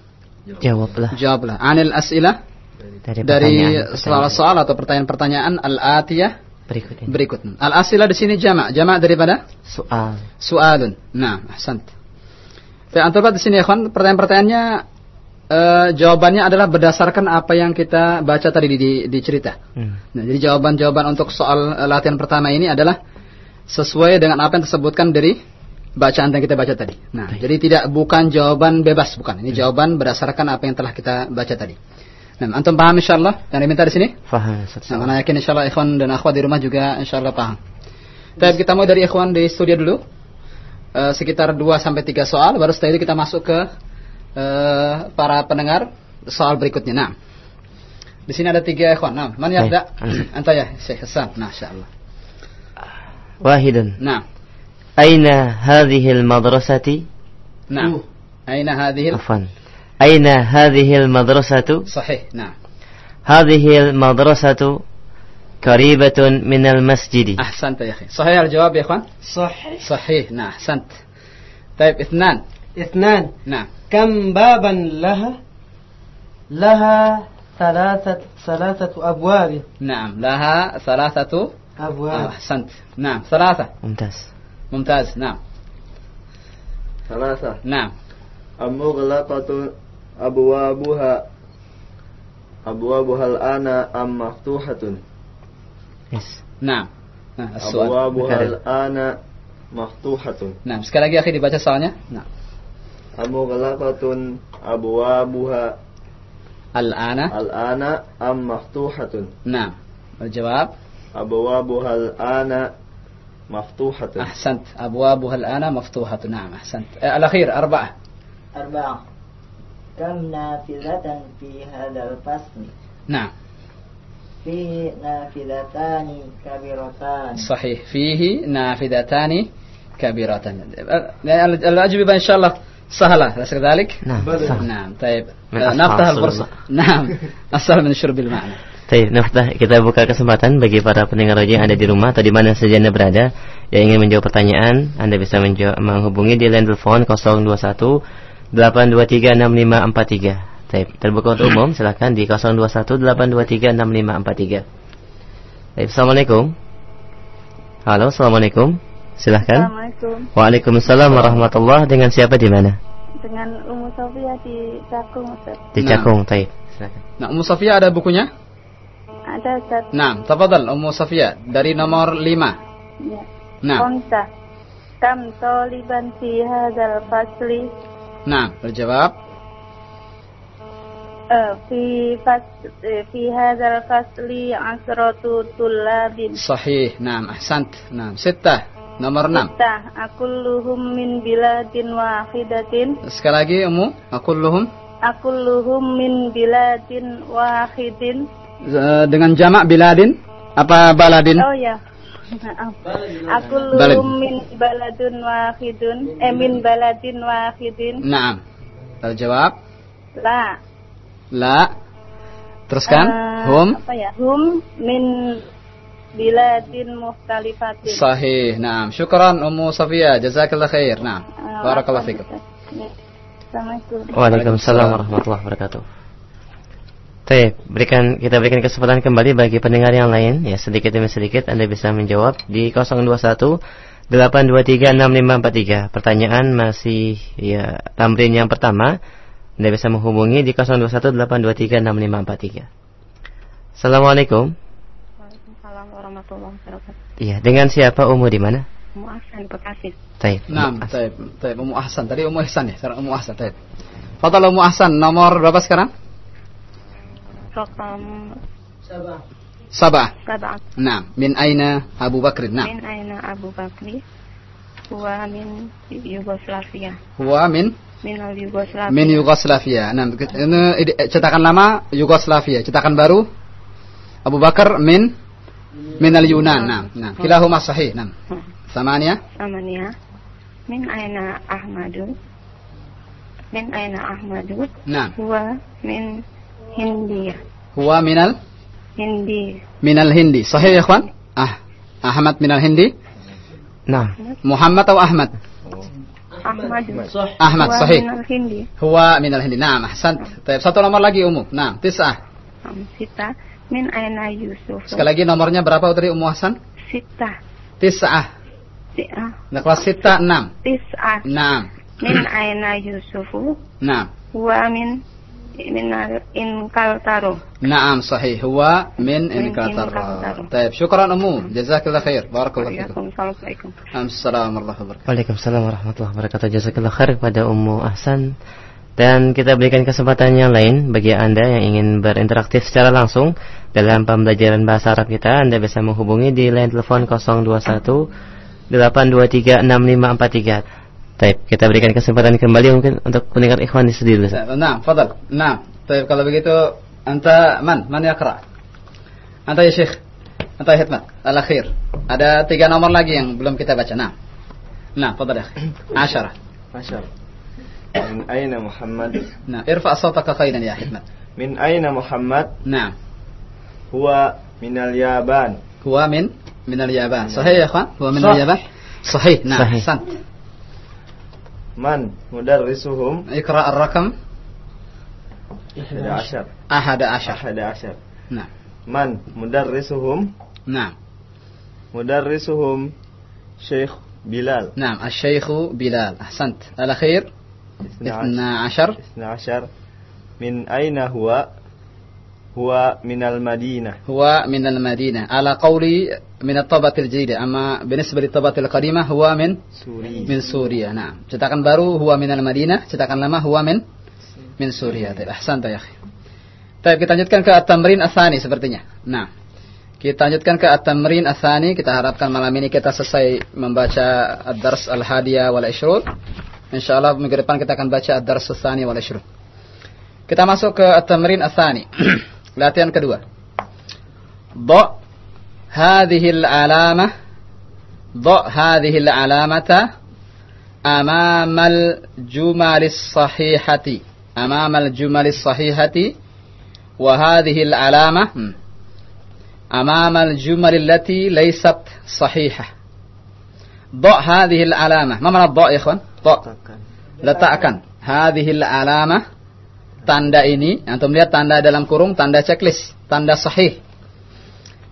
Jawablah Jawablah. Anil as'ilah dari, dari soal-soal atau pertanyaan-pertanyaan al-atiyah berikut ini. berikut. Al-as'ilah di sini jamak. Jamak daripada Soal su'alun. Nah, ahsant. Baik, antum di sini ya ikhwan, pertanyaan-pertanyaannya eh, jawabannya adalah berdasarkan apa yang kita baca tadi di, di, di cerita. Hmm. Nah, jadi jawaban-jawaban untuk soal eh, latihan pertama ini adalah sesuai dengan apa yang tersebutkan dari bacaan yang kita baca tadi. Nah, jadi tidak bukan jawaban bebas, bukan. Ini jawaban berdasarkan apa yang telah kita baca tadi. Nah, antum paham insyaallah yang diminta di sini? Faham. Nah, mana yakin insyaallah ikhwan dan akhwat di rumah juga insyaallah paham. Baik, kita mulai dari ikhwan di studio dulu. Eh, sekitar 2 sampai 3 soal baru setelah itu kita masuk ke eh, para pendengar soal berikutnya. Nah. Di sini ada tiga ikhwan. Nah, man yabda? Anta ya, Syekh Hasan. Nah, insyaallah. Wahidun Nah, Aina hadhihi al-madrasati nah. أين هذه ال... عفوا أين هذه المدرسة صحيح نعم هذه المدرسة قريبة من المسجد أحسنت يا أخي صحيح الجواب يا إخوان صحيح صحيح نعم أحسنت طيب اثنان اثنان نعم كم بابا لها لها ثلاثة ثلاثة أبواب نعم لها ثلاثة آه، أبواب أحسنت نعم ثلاثة ممتاز ممتاز نعم ثلاثة نعم المغلقة أبوابها أبوابها الآن أم مفتوحة yes. نعم nah, السؤال أبوابها Betul. الآن مفتوحة Nah, sekali lagi akhi dibaca soalnya. Nah, المغلقة أبوابها al-ana. الآن أم مفتوحة Nah, الجواب أبوابها الآن مفتوحة أحسنت أبوابها الآن مفتوحة نعم أحسنت آه، الأخير أربعة أربعة كم نافذة في هذا الفصل نعم فيه نافذتان كبيرتان صحيح فيه نافذتان كبيرتان آه، الأجوبة إن شاء الله سهلة أليس كذلك؟ نعم صح نعم طيب من آه، أصحاب نفتح رسول الفرصة الله. نعم أسهل من شرب المعنى Baik, Naftah, kita buka kesempatan bagi para pendengar roji yang ada di rumah atau di mana saja Anda berada yang ingin menjawab pertanyaan, Anda bisa menjawab, menghubungi di line telepon 021 823 6543. Baik, terbuka untuk umum, silakan di 021 823 6543. Baik, Assalamualaikum. Halo, Assalamualaikum. Silahkan. Assalamualaikum. Waalaikumsalam warahmatullah. Dengan siapa di mana? Dengan Umu Sofia di Cakung, Ustaz. Di Nah. Cakung, Taib. Silakan. Nah, Ummu Safia ada bukunya? Ada Ustaz. Nah, tafadhal Ummu Safia dari nomor 5. Ya. Nah, Konta. Kam toliban fi hadzal fasli nah, berjawab. fi fas eh, fi hadzal fasli asratu tullabin. Sahih. Nah, ahsant. Nomor 6. Kita akulluhum min biladin wahidatin Sekali lagi Ummu, akulluhum akulluhum min biladin wahidin. Eh, dengan jamak biladin apa baladin? Oh ya. Akulluhum min baladun wahidun eh min baladin wahidin. Naam. Terjawab La. la. Teruskan Eh, hum Apa ya? Hum min biladin muhtalifatin. sahih. Naam. Syukran Ummu Safia. Jazakallah khair. Naam. Eh, Barakallahu fikum. Assalamualaikum. Waalaikumsalam warahmatullahi wabarakatuh. Baik, berikan kita berikan kesempatan kembali bagi pendengar yang lain ya sedikit demi sedikit Anda bisa menjawab di 021 823 6543. Pertanyaan masih ya tamrin yang pertama. Anda bisa menghubungi di 021 823 6543. Assalamualaikum. Warahmatullahi wabarakatuh. Iya, dengan siapa Umu di mana? Muasan Bekasi. Taib. Naam. Taib. Taib Ummu Ahsan. Tadi Ummu Ihsan ya. Sekarang Ummu Ahsan. Taib. Fadal Ummu Ahsan nomor berapa sekarang? Rakam Sabah. Sab'at. Naam. Min aina Abu Bakr? Naam. Min aina Abu Bakri? Huwa min Yugoslavia. Huwa min Min Yugoslavia. min Yugoslavia. Nah, ini ide- cetakan lama Yugoslavia, cetakan baru Abu Bakar min min al Yunan. Nah, nah, kilahuma sahih. Nah. Samania? Samania. Min aina Ahmadu? Min aina Ahmadu? Nah, Huwa min Hindia. huwa minal Hindi. minal Hindi. Sahih ya, ikhwan? Ah, Ahmad minal Hindi? Nah, Muhammad atau Ahmad? Ahmad, Huwa sahih. Min al Hindi. Huwa minal Hindi. Nah, ahsan. Taib, satu nomor lagi umum. Nah, tis'ah. Sita. Min aina Yusuf. Sekali lagi nomornya berapa tadi Ummu Hasan? Sita. Tis'ah. Sita. Nah, kelas sita, enam. Tis'ah. Naam. Min aina Yusufu. Naam. Huwa min min al inkaltaro. Naam sahih huwa min inkatar. Inkatar. Taib, syukran ummu. Jazakallah khair. Barakallahu fikum. Assalamualaikum. Assalamualaikum warahmatullahi wabarakatuh. Waalaikumsalam warahmatullahi wabarakatuh. Jazakallah khair kepada Ummu Ahsan. Dan kita berikan kesempatan yang lain bagi Anda yang ingin berinteraktif secara langsung dalam pembelajaran bahasa Arab kita. Anda bisa menghubungi di line telepon 021 823 6543. Baik, kita berikan kesempatan kembali mungkin untuk pendengar ikhwan di studio dulu. Nah, fadal. Nah, taib kalau begitu anta man? Man yaqra? Anta ya Syekh. Anta ya Hikmat. Al-akhir. Ada tiga nomor lagi yang belum kita baca. Nah. Nah, fadal ya. akhi. (coughs) Asyarah. من أين محمد؟ نعم. ارفع صوتك قيلا يا حكمة من أين محمد؟ نعم. هو من اليابان. هو من من اليابان. صحيح يا إخوان؟ هو من صح. اليابان؟ صحيح. نعم. صحيح. احسنت. من مدرسهم؟ اقرأ الرقم. 11 أحد عشر. 11 نعم. من مدرسهم؟ نعم. مدرسهم شيخ بلال. نعم. الشيخ بلال. أحسنت. الأخير 12 12 من أين هو هو من المدينة هو من المدينة على قولي من الطبقة الجديدة أما بالنسبة للطبقة القديمة هو من سوري من سوريا نعم cetakan baru هو من المدينة cetakan lama هو من من سوريا طيب أحسنت يا أخي طيب kita lanjutkan ke at-tamrin asani sepertinya nah kita lanjutkan ke at-tamrin asani kita harapkan malam ini kita selesai membaca ad-dars al-hadiyah wal insyaallah minggu depan kita akan baca Ad-Dars tsani wal Ishrun. Kita masuk ke At-Tamrin tsani Latihan kedua. Dha hadhihi al-alama Dha hadhihi al-alamata amama al-jumal as-sahihati. Amama al-jumal as-sahihati wa hadhihi al-alamah أمام الجمل التي ليست صحيحة ضع هذه العلامة ما معنى الضع يا إخوان to letakkan. Hadhil alamah tanda ini antum lihat tanda dalam kurung tanda checklist tanda sahih.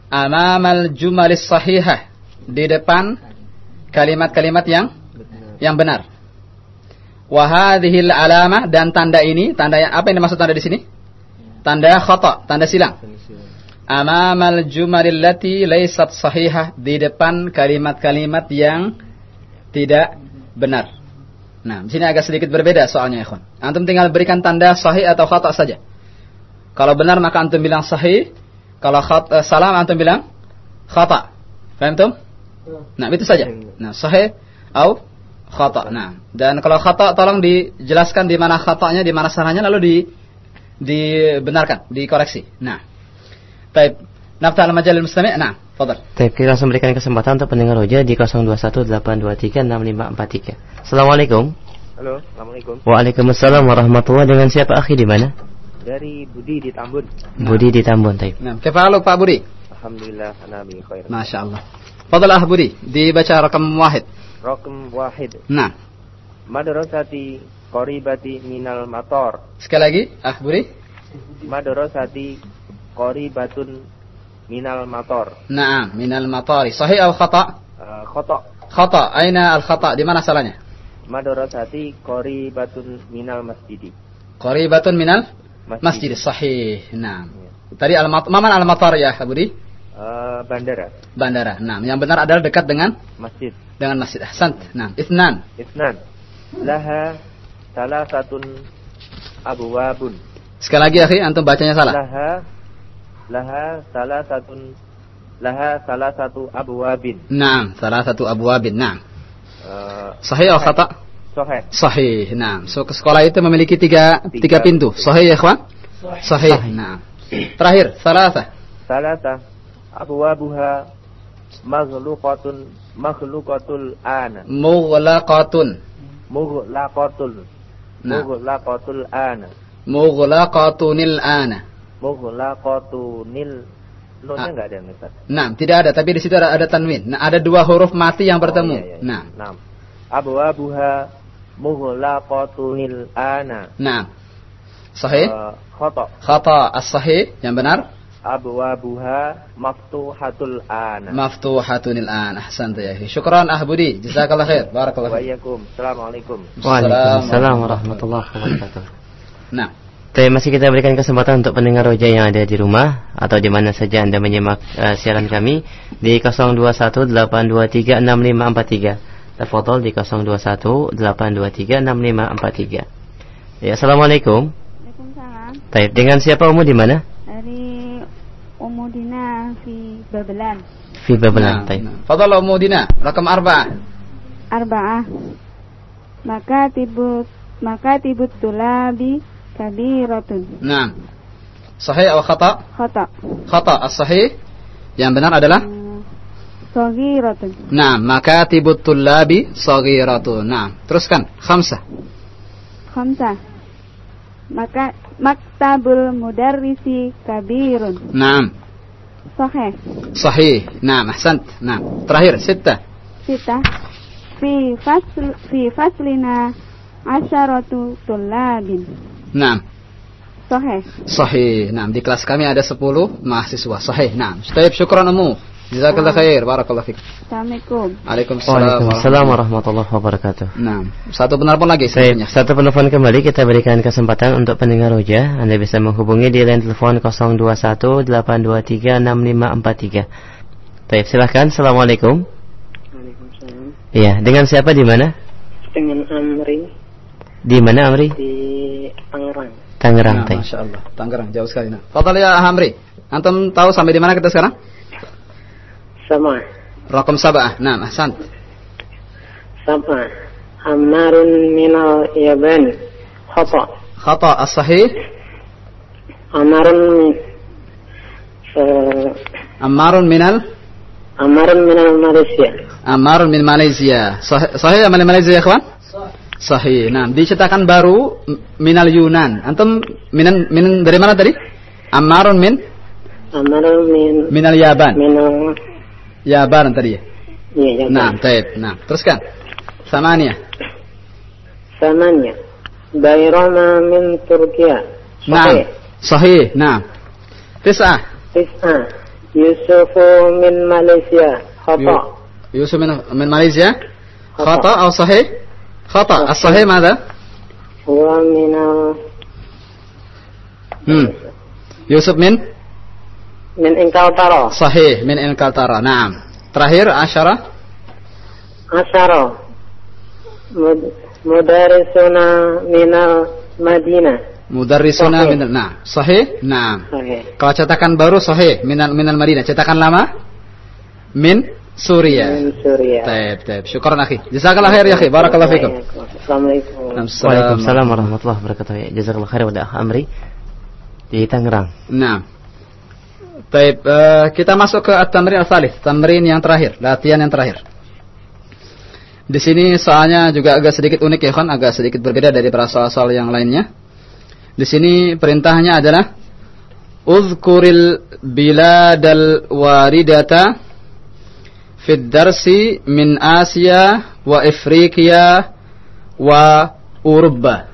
Amal jumalis sahihah di depan kalimat-kalimat yang benar. yang benar. Wa hadhil alamah dan tanda ini tanda yang apa yang dimaksud tanda di sini? Tanda khata tanda silang. Amal jumalil lati laysat sahihah di depan kalimat-kalimat yang tidak benar. Nah, di sini agak sedikit berbeda soalnya, ikhwan. Antum tinggal berikan tanda sahih atau khata saja. Kalau benar maka antum bilang sahih, kalau khat, eh, salah antum bilang khata. Paham tuh? Nah, itu saja. Nah, sahih atau khata. Nah, dan kalau khata tolong dijelaskan di mana khatanya, di mana salahnya lalu di dibenarkan, dikoreksi. Nah. Baik. Nafta al-majalil mustami'. Nah, fadal. Baik, kita langsung berikan kesempatan untuk pendengar roja di 0218236543. Assalamualaikum. Halo, Assalamualaikum. Waalaikumsalam warahmatullahi Dengan siapa akhi di mana? Dari Budi di Tambun. Budi di Tambun, taib. Nah, kefalu Pak Budi. Alhamdulillah, ana bi khair. Masya Allah. Fadal ah Budi, dibaca rakam wahid. Raqam wahid. Nah, Madrasati qaribati minal mator. sekali lagi, ah Budi. Madrasati qaribatun minal mator. Naam, minal matari. Sahih atau khata? Uh, khata. Khata. Aina al-khata? Di mana salahnya? Madrasati qaribatun minal masjidi. Qaribatun minal Masjid. masjid. Sahih. Naam. Tadi al-mat Maman al-matar ya, Budi? Uh, bandara. Bandara. Naam, yang benar adalah dekat dengan Masjid. dengan masjid. Ahsant. Naam. Itsnan. Isnan. Laha salah satun abwabun. Sekali lagi, akhi, antum bacanya salah. Laha laha salah satun laha salah satu abwabin. Naam, salah satu abwabin. Naam. Uh, Sahih atau khata? Sahih. Sahih. Naam. So, sekolah itu memiliki tiga, tiga pintu. Sahih ya, ikhwan? Sahih. Naam. Terakhir, salasa. Salasa abwabuha maghluqatun maghluqatul ana. Mughlaqatun. Mughlaqatul. Mughlaqatul ana. Mughlaqatunil ana. Mughlaqatunil Nunnya Ah. enggak ada Ustaz. Nah, tidak ada, tapi di situ ada, ada tanwin. Nah, ada dua huruf mati yang bertemu. Oh, iya, iya. Nah, Naam. Abwabuha mughlaqatunil ana. nah. Sahih? Uh, khata. Khata as-sahih yang benar Abwabuha maftuhatul ana. maftuhatunil an. Ahsanta ya. Syukran ah Budi. Jazakallah khair. Barakallah Wa iyyakum. Assalamualaikum. Waalaikumsalam warahmatullahi wabarakatuh. Nah, Tapi masih kita berikan kesempatan untuk pendengar roja yang ada di rumah atau di mana saja Anda menyimak eh, siaran kami di 0218236543. Terfotol di 0218236543. Ya, Assalamualaikum. Waalaikumsalam. Baik, dengan siapa Umu di mana? Dari Umudina fi Babelan. Fi Babelan. nah, Baik. nah. Fadal Ummu Dina, rakam arba'ah. Arba'ah. Maka tibut maka tibut tulabi kabiratun. Nah. Sahih atau khata? Khata. Khata as-sahih yang benar adalah Sagiratun. Nah, maka tibut tullabi saghiratun. Nah, teruskan. Khamsah. khamsah. Maka maktabul mudarrisi kabirun. Naam. Sahih. Sahih. Naam, ahsant. Naam. Terakhir, sittah. Sita. Fi fasl fi faslina asyaratu tullabin. Naam. Sahih. Sahih. Naam, di kelas kami ada 10 mahasiswa. Sahih. Naam. Taib, syukran ummu. Jazakallah khair. Barakallah fiik. Assalamualaikum. Waalaikumsalam. Waalaikumsalam warahmatullahi wabarakatuh. Nah, satu penelpon lagi Baik, sebenarnya. satu penelpon kembali kita berikan kesempatan untuk pendengar roja. Anda bisa menghubungi di line telepon 021 823 6543. Baik, silahkan. Assalamualaikum. Waalaikumsalam. Iya, dengan siapa di mana? Dengan Amri Di mana Amri? di Tangerang. Tangerang. Nah. Masya Allah. Tangerang jauh sekali. Nah. Fadal ya Hamri. Antum tahu sampai di mana kita sekarang? Sama. Rakom sabah. Nah, ahsan. Sama. Amarun minal Yaban. Khata. Khata as-sahih. Amarun min eh, Ammarun minal Amarun minal Malaysia. Ammarun min Malaysia. Sahih, sahih ya Malaysia ya, kawan? Sahih. Nah, dicetakan baru minal Yunan. Antum minan minan dari mana tadi? Ammarun min Amarun min minal Yaban. minal Yaban tadi ya. Iya, Yaban. Nah, taib. Nah, teruskan. Samania. Samanya. Bayrama min Turkiya. Nah, sahih. Nah. Tis'ah. Tis'a. Yusufu min Malaysia. Khata. Yusuf min min Malaysia. Khata atau sahih? Khata. As-sahih ماذا? Huwa minal Hmm. Yusuf min min Inkaltara. sahih min Inkaltara. Naam. Terakhir asyara Asyara. Mud- Mudarisuna minal Madinah. mudarrisuna Sahih. min nah, sahih? Naam. Sahih. Kalau cetakan baru sahih minal minal Madinah. Cetakan lama min Suriah. Min Suriah. Taib, taib. Syukran akhi. Jazakallah khair ya akhi. Barakallahu fikum. Assalamualaikum. Waalaikumsalam warahmatullahi wabarakatuh. Ya, Jazakallah khair wa Amri di Tangerang. Nah. Baik, eh, kita masuk ke at-tamrin al-thalith, tamrin yang terakhir, latihan yang terakhir. Di sini soalnya juga agak sedikit unik ya kan, agak sedikit berbeda dari para soal-soal yang lainnya. Di sini perintahnya adalah Uzkuril biladal waridata fid darsi min Asia wa Afrika wa Urba.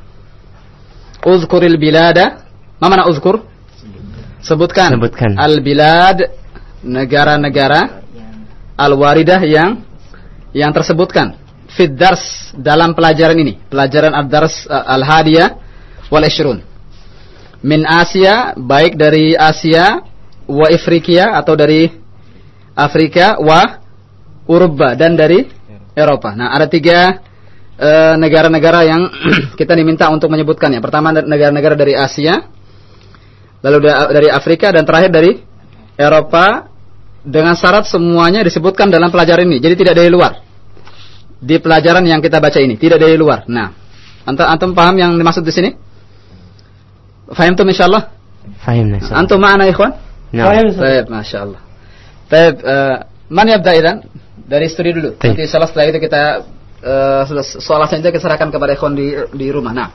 Uzkuril bilada. Ma mana uzkur? Sebutkan. Sebutkan. Al-bilad negara-negara al-waridah yang yang tersebutkan fid dars dalam pelajaran ini, pelajaran ad-dars uh, al-hadiyah wal ishrun. Min Asia, baik dari Asia wa Afrika atau dari Afrika wa Urba dan dari Eropa. Nah, ada tiga eh, negara-negara yang (clears throat) kita diminta untuk menyebutkannya. Pertama negara-negara dari Asia, lalu da- dari Afrika dan terakhir dari Eropa dengan syarat semuanya disebutkan dalam pelajaran ini. Jadi tidak dari luar. Di pelajaran yang kita baca ini, tidak dari luar. Nah, antum antum paham yang dimaksud di sini? Faham tuh insyaallah? Fahim nih. Antum mana ikhwan? Nah. Baik, Masya Allah. Baik, eh, man yabda idan? Dari studi dulu. Baik. Nanti salah setelah itu kita eh, soal selanjutnya kita serahkan kepada ikhwan di di rumah. Nah.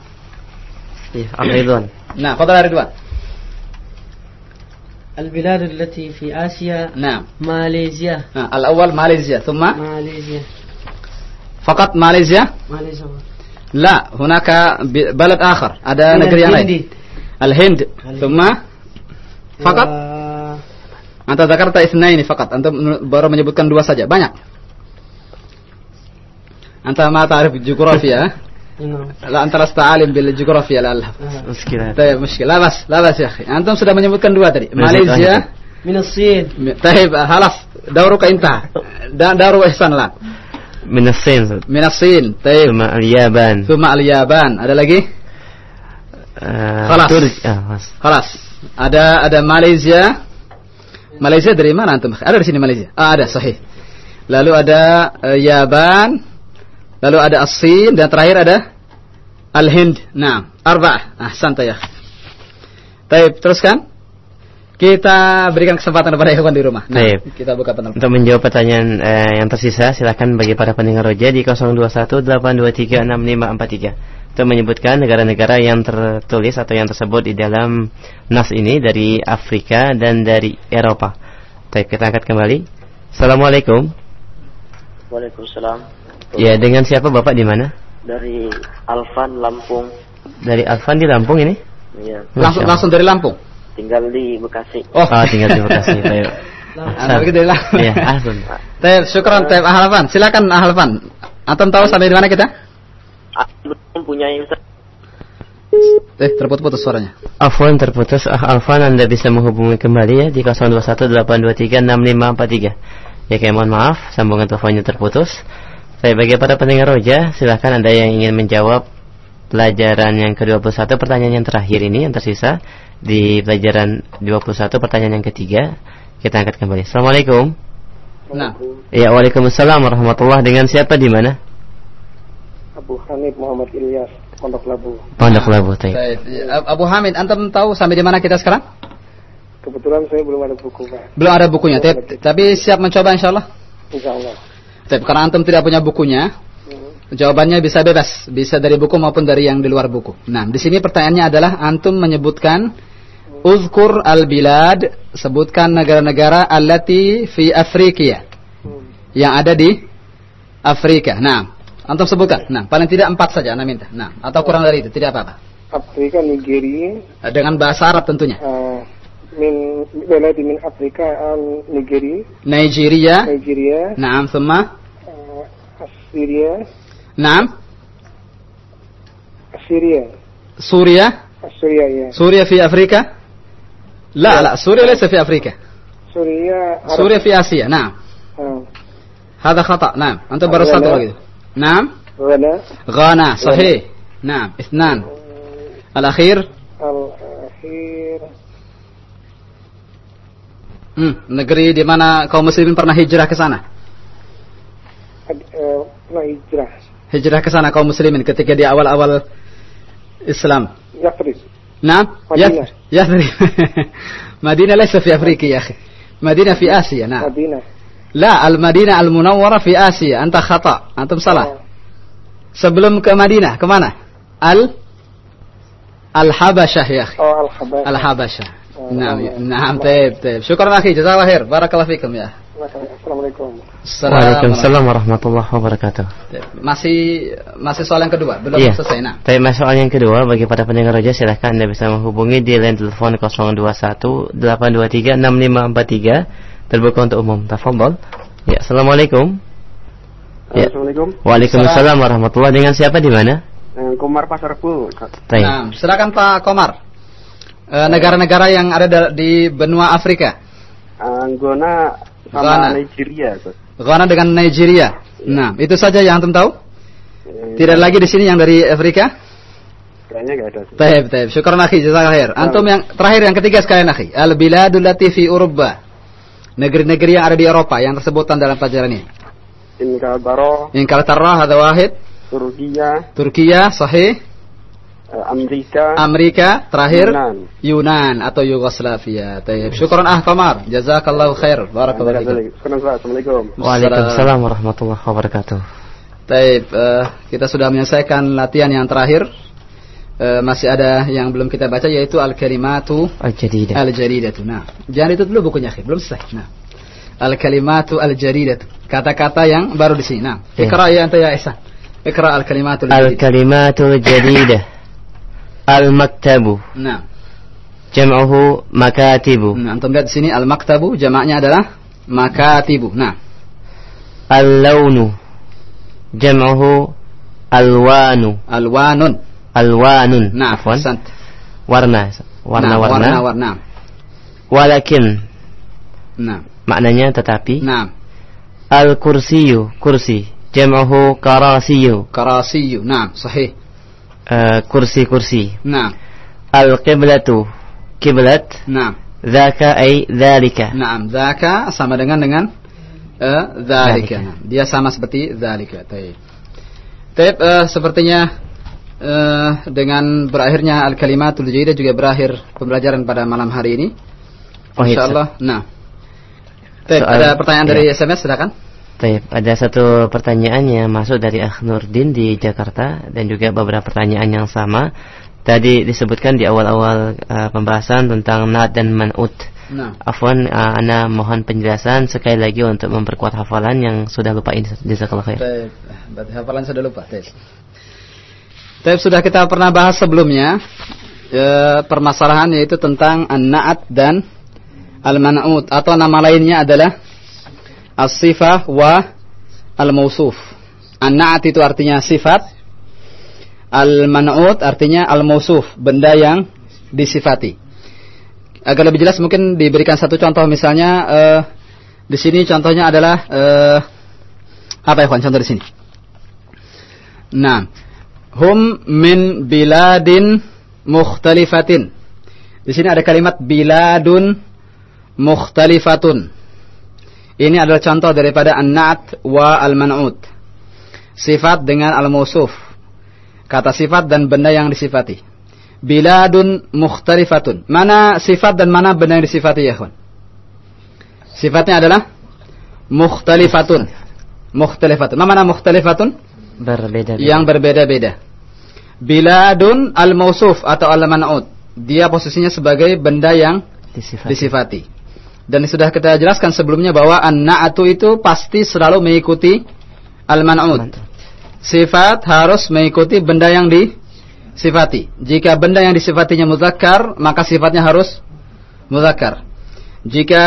Iya, Al-Ridwan. Nah, fadal Ridwan. البلاد التي في آسيا نعم ماليزيا Nah, al-awwal Malaysia, ثم ماليزيا فقط Malaysia? ماليزيا لا, هناك ب- بلد آخر. Ada من negeri yang الهند. lain. Al-Hind. ثم فقط و- Anta zakarta isnaini faqat. Anta baru menyebutkan dua saja. Banyak. Anta ma ta'rif geografia. نعم. لا أنت لست عالم بالجغرافيا للأسف. Muskilah. طيب مشكلة لا بس لا بس يا أخي أنتم sudah menyebutkan dua tadi Malaysia من الصين طيب خلاص دورك انتهى دا- دور إحسان الآن من الصين من الصين طيب ثم اليابان ثم اليابان ada lagi آه، خلاص. ترك آه، خلاص خلاص ada ada Malaysia Malaysia dari mana antum? Ada di sini Malaysia? Ah ada sahih. Lalu ada eh, Yaban lalu ada As-Sin dan terakhir ada Al-Hind. Nah arba'ah ahsan ya. Baik, teruskan. Kita berikan kesempatan kepada ikhwan di rumah. Nah, Baik. kita buka penelpon. Untuk menjawab pertanyaan eh, yang tersisa, silakan bagi para pendengar roja di 021 823 6543. untuk menyebutkan negara-negara yang tertulis atau yang tersebut di dalam nas ini dari Afrika dan dari Eropa. Baik, kita angkat kembali. Assalamualaikum. Waalaikumsalam. Ya, dengan siapa Bapak di mana? Dari Alfan Lampung. Dari Alfan di Lampung ini? Iya. Langsung langsung dari Lampung. Tinggal di Bekasi. Oh, tinggal di Bekasi. Baik. Anak gitu lah. Iya, Ahlan. Taib, syukran Ahalfan. Silakan Ahalfan. Antum tahu sampai di mana kita? Ustaz. Eh, terputus-putus suaranya. Afwan terputus. Ah, Alfan Anda bisa menghubungi kembali ya di 0218236543. Ya, kayak mohon maaf, sambungan teleponnya terputus. Saya bagi para pendengar roja, silahkan Anda yang ingin menjawab pelajaran yang ke-21 pertanyaan yang terakhir ini yang tersisa di pelajaran 21 pertanyaan yang ketiga kita angkat kembali. Assalamualaikum. Nah. Ya, waalaikumsalam warahmatullah. Dengan siapa di mana? Abu Hanif Muhammad Ilyas, Pondok Labu. Pondok Labu. Taib. Ya, Abu Hamid, antum tahu sampai di mana kita sekarang? Kebetulan saya belum ada buku, Pak. Belum ada bukunya, Taib. Tapi siap mencoba insyaallah. Insyaallah. Taib, karena antum tidak punya bukunya, jawabannya bisa bebas, bisa dari buku maupun dari yang di luar buku. Nah, di sini pertanyaannya adalah antum menyebutkan Uzkur al-bilad, sebutkan negara-negara allati fi Afrika. Yang ada di Afrika. Nah, Antum sebutkan. Nah, paling tidak empat saja Anda minta. Nah, atau kurang dari itu tidak apa-apa. Afrika, Nigeria. Eh, dengan bahasa Arab tentunya. Uh, min belati min Afrika um, Nigeria. Nigeria. Nigeria. Naam, semua? uh, Syria. Naam. Syria. Suria. Suria ya. Suria fi Afrika? La, ya. la, Suria laysa fi Afrika. Suria Suria di Asia, naam. Hmm. Hada khata, naam. Antum baru satu lagi. نعم غانا غانا صحيح نعم اثنان الأخير الأخير hmm, negeri di mana kaum muslimin pernah hijrah ke sana uh, pernah hijrah hijrah ke sana kaum muslimin ketika di awal-awal Islam Yathrib نعم مدينة يثرب (laughs) مدينة ليس في أفريقيا يا أخي مدينة في آسيا نعم مدينة La al-Madinah al Munawwarah fi Asia. Anta khata, antum salah. Oh. Sebelum ke Madinah, ke mana? Al Al-Habasyah ya. Oh, Al-Habasyah. Al-Habasyah. Oh, naam, naam, taib, taib. Syukran akhi, jazakallahu khair. Barakallahu fikum ya. Assalamualaikum. Assalamualaikum warahmatullahi wabarakatuh. Masih masih soal yang kedua, belum iya. selesai. Nah. Tapi masih soal yang kedua bagi para pendengar aja silahkan Anda bisa menghubungi di line telepon 021 823 6543 terbuka untuk umum. Tafadhol. Ya, Assalamualaikum. Ya. Assalamualaikum. Waalaikumsalam warahmatullahi Dengan siapa di mana? Komar Pasarbu. Nah, silakan Pak Komar. Negara-negara yang ada di benua Afrika. Anggona sama Nigeria. Ghana dengan Nigeria. Nah, itu saja yang antum tahu? Tidak lagi di sini yang dari Afrika? Kayaknya enggak ada. Taib, taib. Syukran akhi, jazakallahu khair. Antum yang terakhir yang ketiga sekalian akhi. Al biladul lati fi Urba. Negeri-negeri yang ada di Eropa yang tersebutkan dalam pelajaran ini. Inglaterra. Inglaterra ada wahid. Turkiya. Turkiya sahih. Amerika. Amerika terakhir Yunan. Yunan atau Yugoslavia. Taib. Syukran ah Komar. Jazakallahu khair. Barakallahu fiik. Assalamualaikum. Waalaikumsalam warahmatullahi wabarakatuh. Taib, uh, kita sudah menyelesaikan latihan yang terakhir. Uh, masih ada yang belum kita baca yaitu al-kalimatu al-jadidah. Al-jaridatu. Nah, jangan itu dulu bukunya, akhi. Belum selesai. Nah. Al-kalimatu al-jaridatu. Kata-kata yang baru di sini. Nah, ikra ya anta ya Ihsan. Ikra al-kalimatu al-jadidah. Al-kalimatu al-jadidah. Al-maktabu. Nah. Jam'uhu makatibu. Nah, antum lihat di sini al-maktabu jamaknya adalah makatibu. Nah. Al-launu. Jam'uhu alwanu. Alwanun. Alwanun. Sant. Warna. Warna-warna. Warna-warna. Walakin. Nah. Maknanya tetapi. Nah. Al-kursiyu. Kursi. Jam'uhu karasiyu. Karasiyu. Nah, sahih. kursi-kursi. Nah. Al-qiblatu. Kiblat. Nah. Zaka ay dzalika. Naam, zaka sama dengan dengan uh, dzalika. Nah, dia sama seperti dzalika. Baik. Baik, uh, sepertinya uh, dengan berakhirnya al-kalimatul jadidah juga berakhir pembelajaran pada malam hari ini. Oh, Insyaallah. Nah. Baik, ada pertanyaan dari ya. SMS silakan. Baik, ada satu pertanyaan yang masuk dari Akh Nurdin di Jakarta dan juga beberapa pertanyaan yang sama. Tadi disebutkan di awal-awal uh, pembahasan tentang nat dan man'ut. Nah. Afwan, uh, Ana mohon penjelasan sekali lagi untuk memperkuat hafalan yang sudah lupa ini. Jazakallah khair. Baik, hafalan sudah lupa. Baik. Tapi sudah kita pernah bahas sebelumnya e, permasalahan yaitu tentang an-na'at dan al-man'ut atau nama lainnya adalah as-sifah wa al-mausuf. An-na'at itu artinya sifat, al-man'ut artinya al-mausuf, benda yang disifati. Agar lebih jelas mungkin diberikan satu contoh misalnya uh, di sini contohnya adalah uh, apa ya Juan contoh di sini. Nah, hum min biladin mukhtalifatin. Di sini ada kalimat biladun mukhtalifatun. Ini adalah contoh daripada an-na'at wa al-man'ut. Sifat dengan al-mausuf. Kata sifat dan benda yang disifati. Biladun mukhtalifatun. Mana sifat dan mana benda yang disifati ya kawan? Sifatnya adalah mukhtalifatun. Mukhtalifatun. Mana mukhtalifatun? Berbeda. Yang berbeda-beda. Biladun al-mausuf atau al-man'ut. Dia posisinya sebagai benda yang disifati. disifati. Dan sudah kita jelaskan sebelumnya bahwa an-na'atu itu pasti selalu mengikuti al-man'ut. Sifat harus mengikuti benda yang disifati. Jika benda yang disifatinya muzakkar, maka sifatnya harus muzakkar. Jika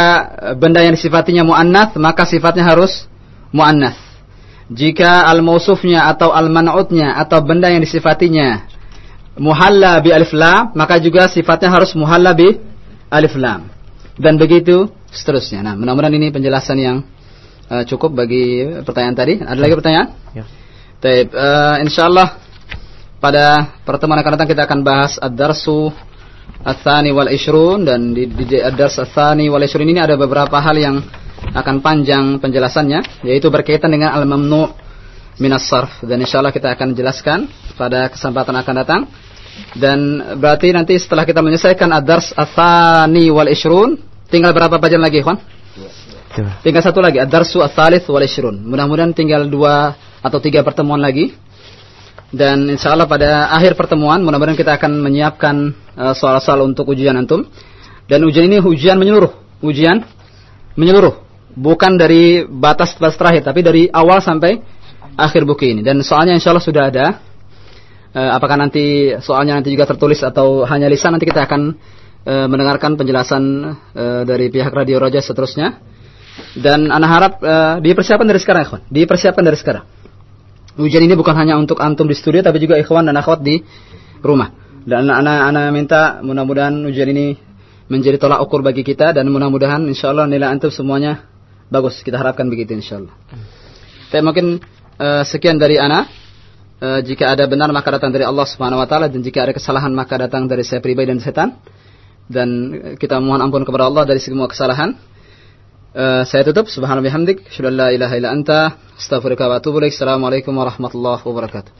benda yang disifatinya muannats, maka sifatnya harus muannats. Jika al-mausufnya atau al-man'utnya atau benda yang disifatinya muhalla bi alif lam, maka juga sifatnya harus muhalla bi alif lam dan begitu seterusnya. Nah, mudah-mudahan ini penjelasan yang uh, cukup bagi pertanyaan tadi. Ada lagi pertanyaan? Ya. Baik, uh, insyaallah pada pertemuan akan datang kita akan bahas ad-darsu ats-tsani wal ishrun dan di, di ad-dars ats-tsani wal ishrun ini ada beberapa hal yang akan panjang penjelasannya yaitu berkaitan dengan al-mamnu minas sarf dan insyaallah kita akan jelaskan pada kesempatan akan datang. Dan berarti nanti setelah kita menyelesaikan ad-dars wal ishrun, tinggal berapa pelajaran lagi, Ikhwan? Tinggal satu lagi, ad-darsu ats-tsalits wal ishrun. Mudah-mudahan tinggal dua atau tiga pertemuan lagi. Dan insya Allah pada akhir pertemuan, mudah-mudahan kita akan menyiapkan uh, soal-soal untuk ujian antum. Dan ujian ini ujian menyeluruh, ujian menyeluruh, bukan dari batas-batas terakhir, tapi dari awal sampai akhir buku ini. Dan soalnya insya Allah sudah ada. Uh, apakah nanti soalnya nanti juga tertulis atau hanya lisan nanti kita akan uh, mendengarkan penjelasan uh, dari pihak Radio Roja seterusnya. Dan anak harap uh, dipersiapkan dari sekarang, ikhwan. Dipersiapkan dari sekarang. Ujian ini bukan hanya untuk antum di studio, tapi juga ikhwan dan akhwat di rumah. Dan anak-anak minta mudah-mudahan ujian ini menjadi tolak ukur bagi kita dan mudah-mudahan insya Allah nilai antum semuanya bagus. Kita harapkan begitu insya Allah. Tapi mungkin uh, sekian dari anak. Uh, jika ada benar maka datang dari Allah Subhanahu wa taala dan jika ada kesalahan maka datang dari saya pribadi dan setan. Dan kita mohon ampun kepada Allah dari semua kesalahan. Uh, saya tutup subhanallahi bihamdik, syadallah ilaha illa anta, astaghfiruka wa atubu ilaik. Assalamualaikum warahmatullahi wabarakatuh.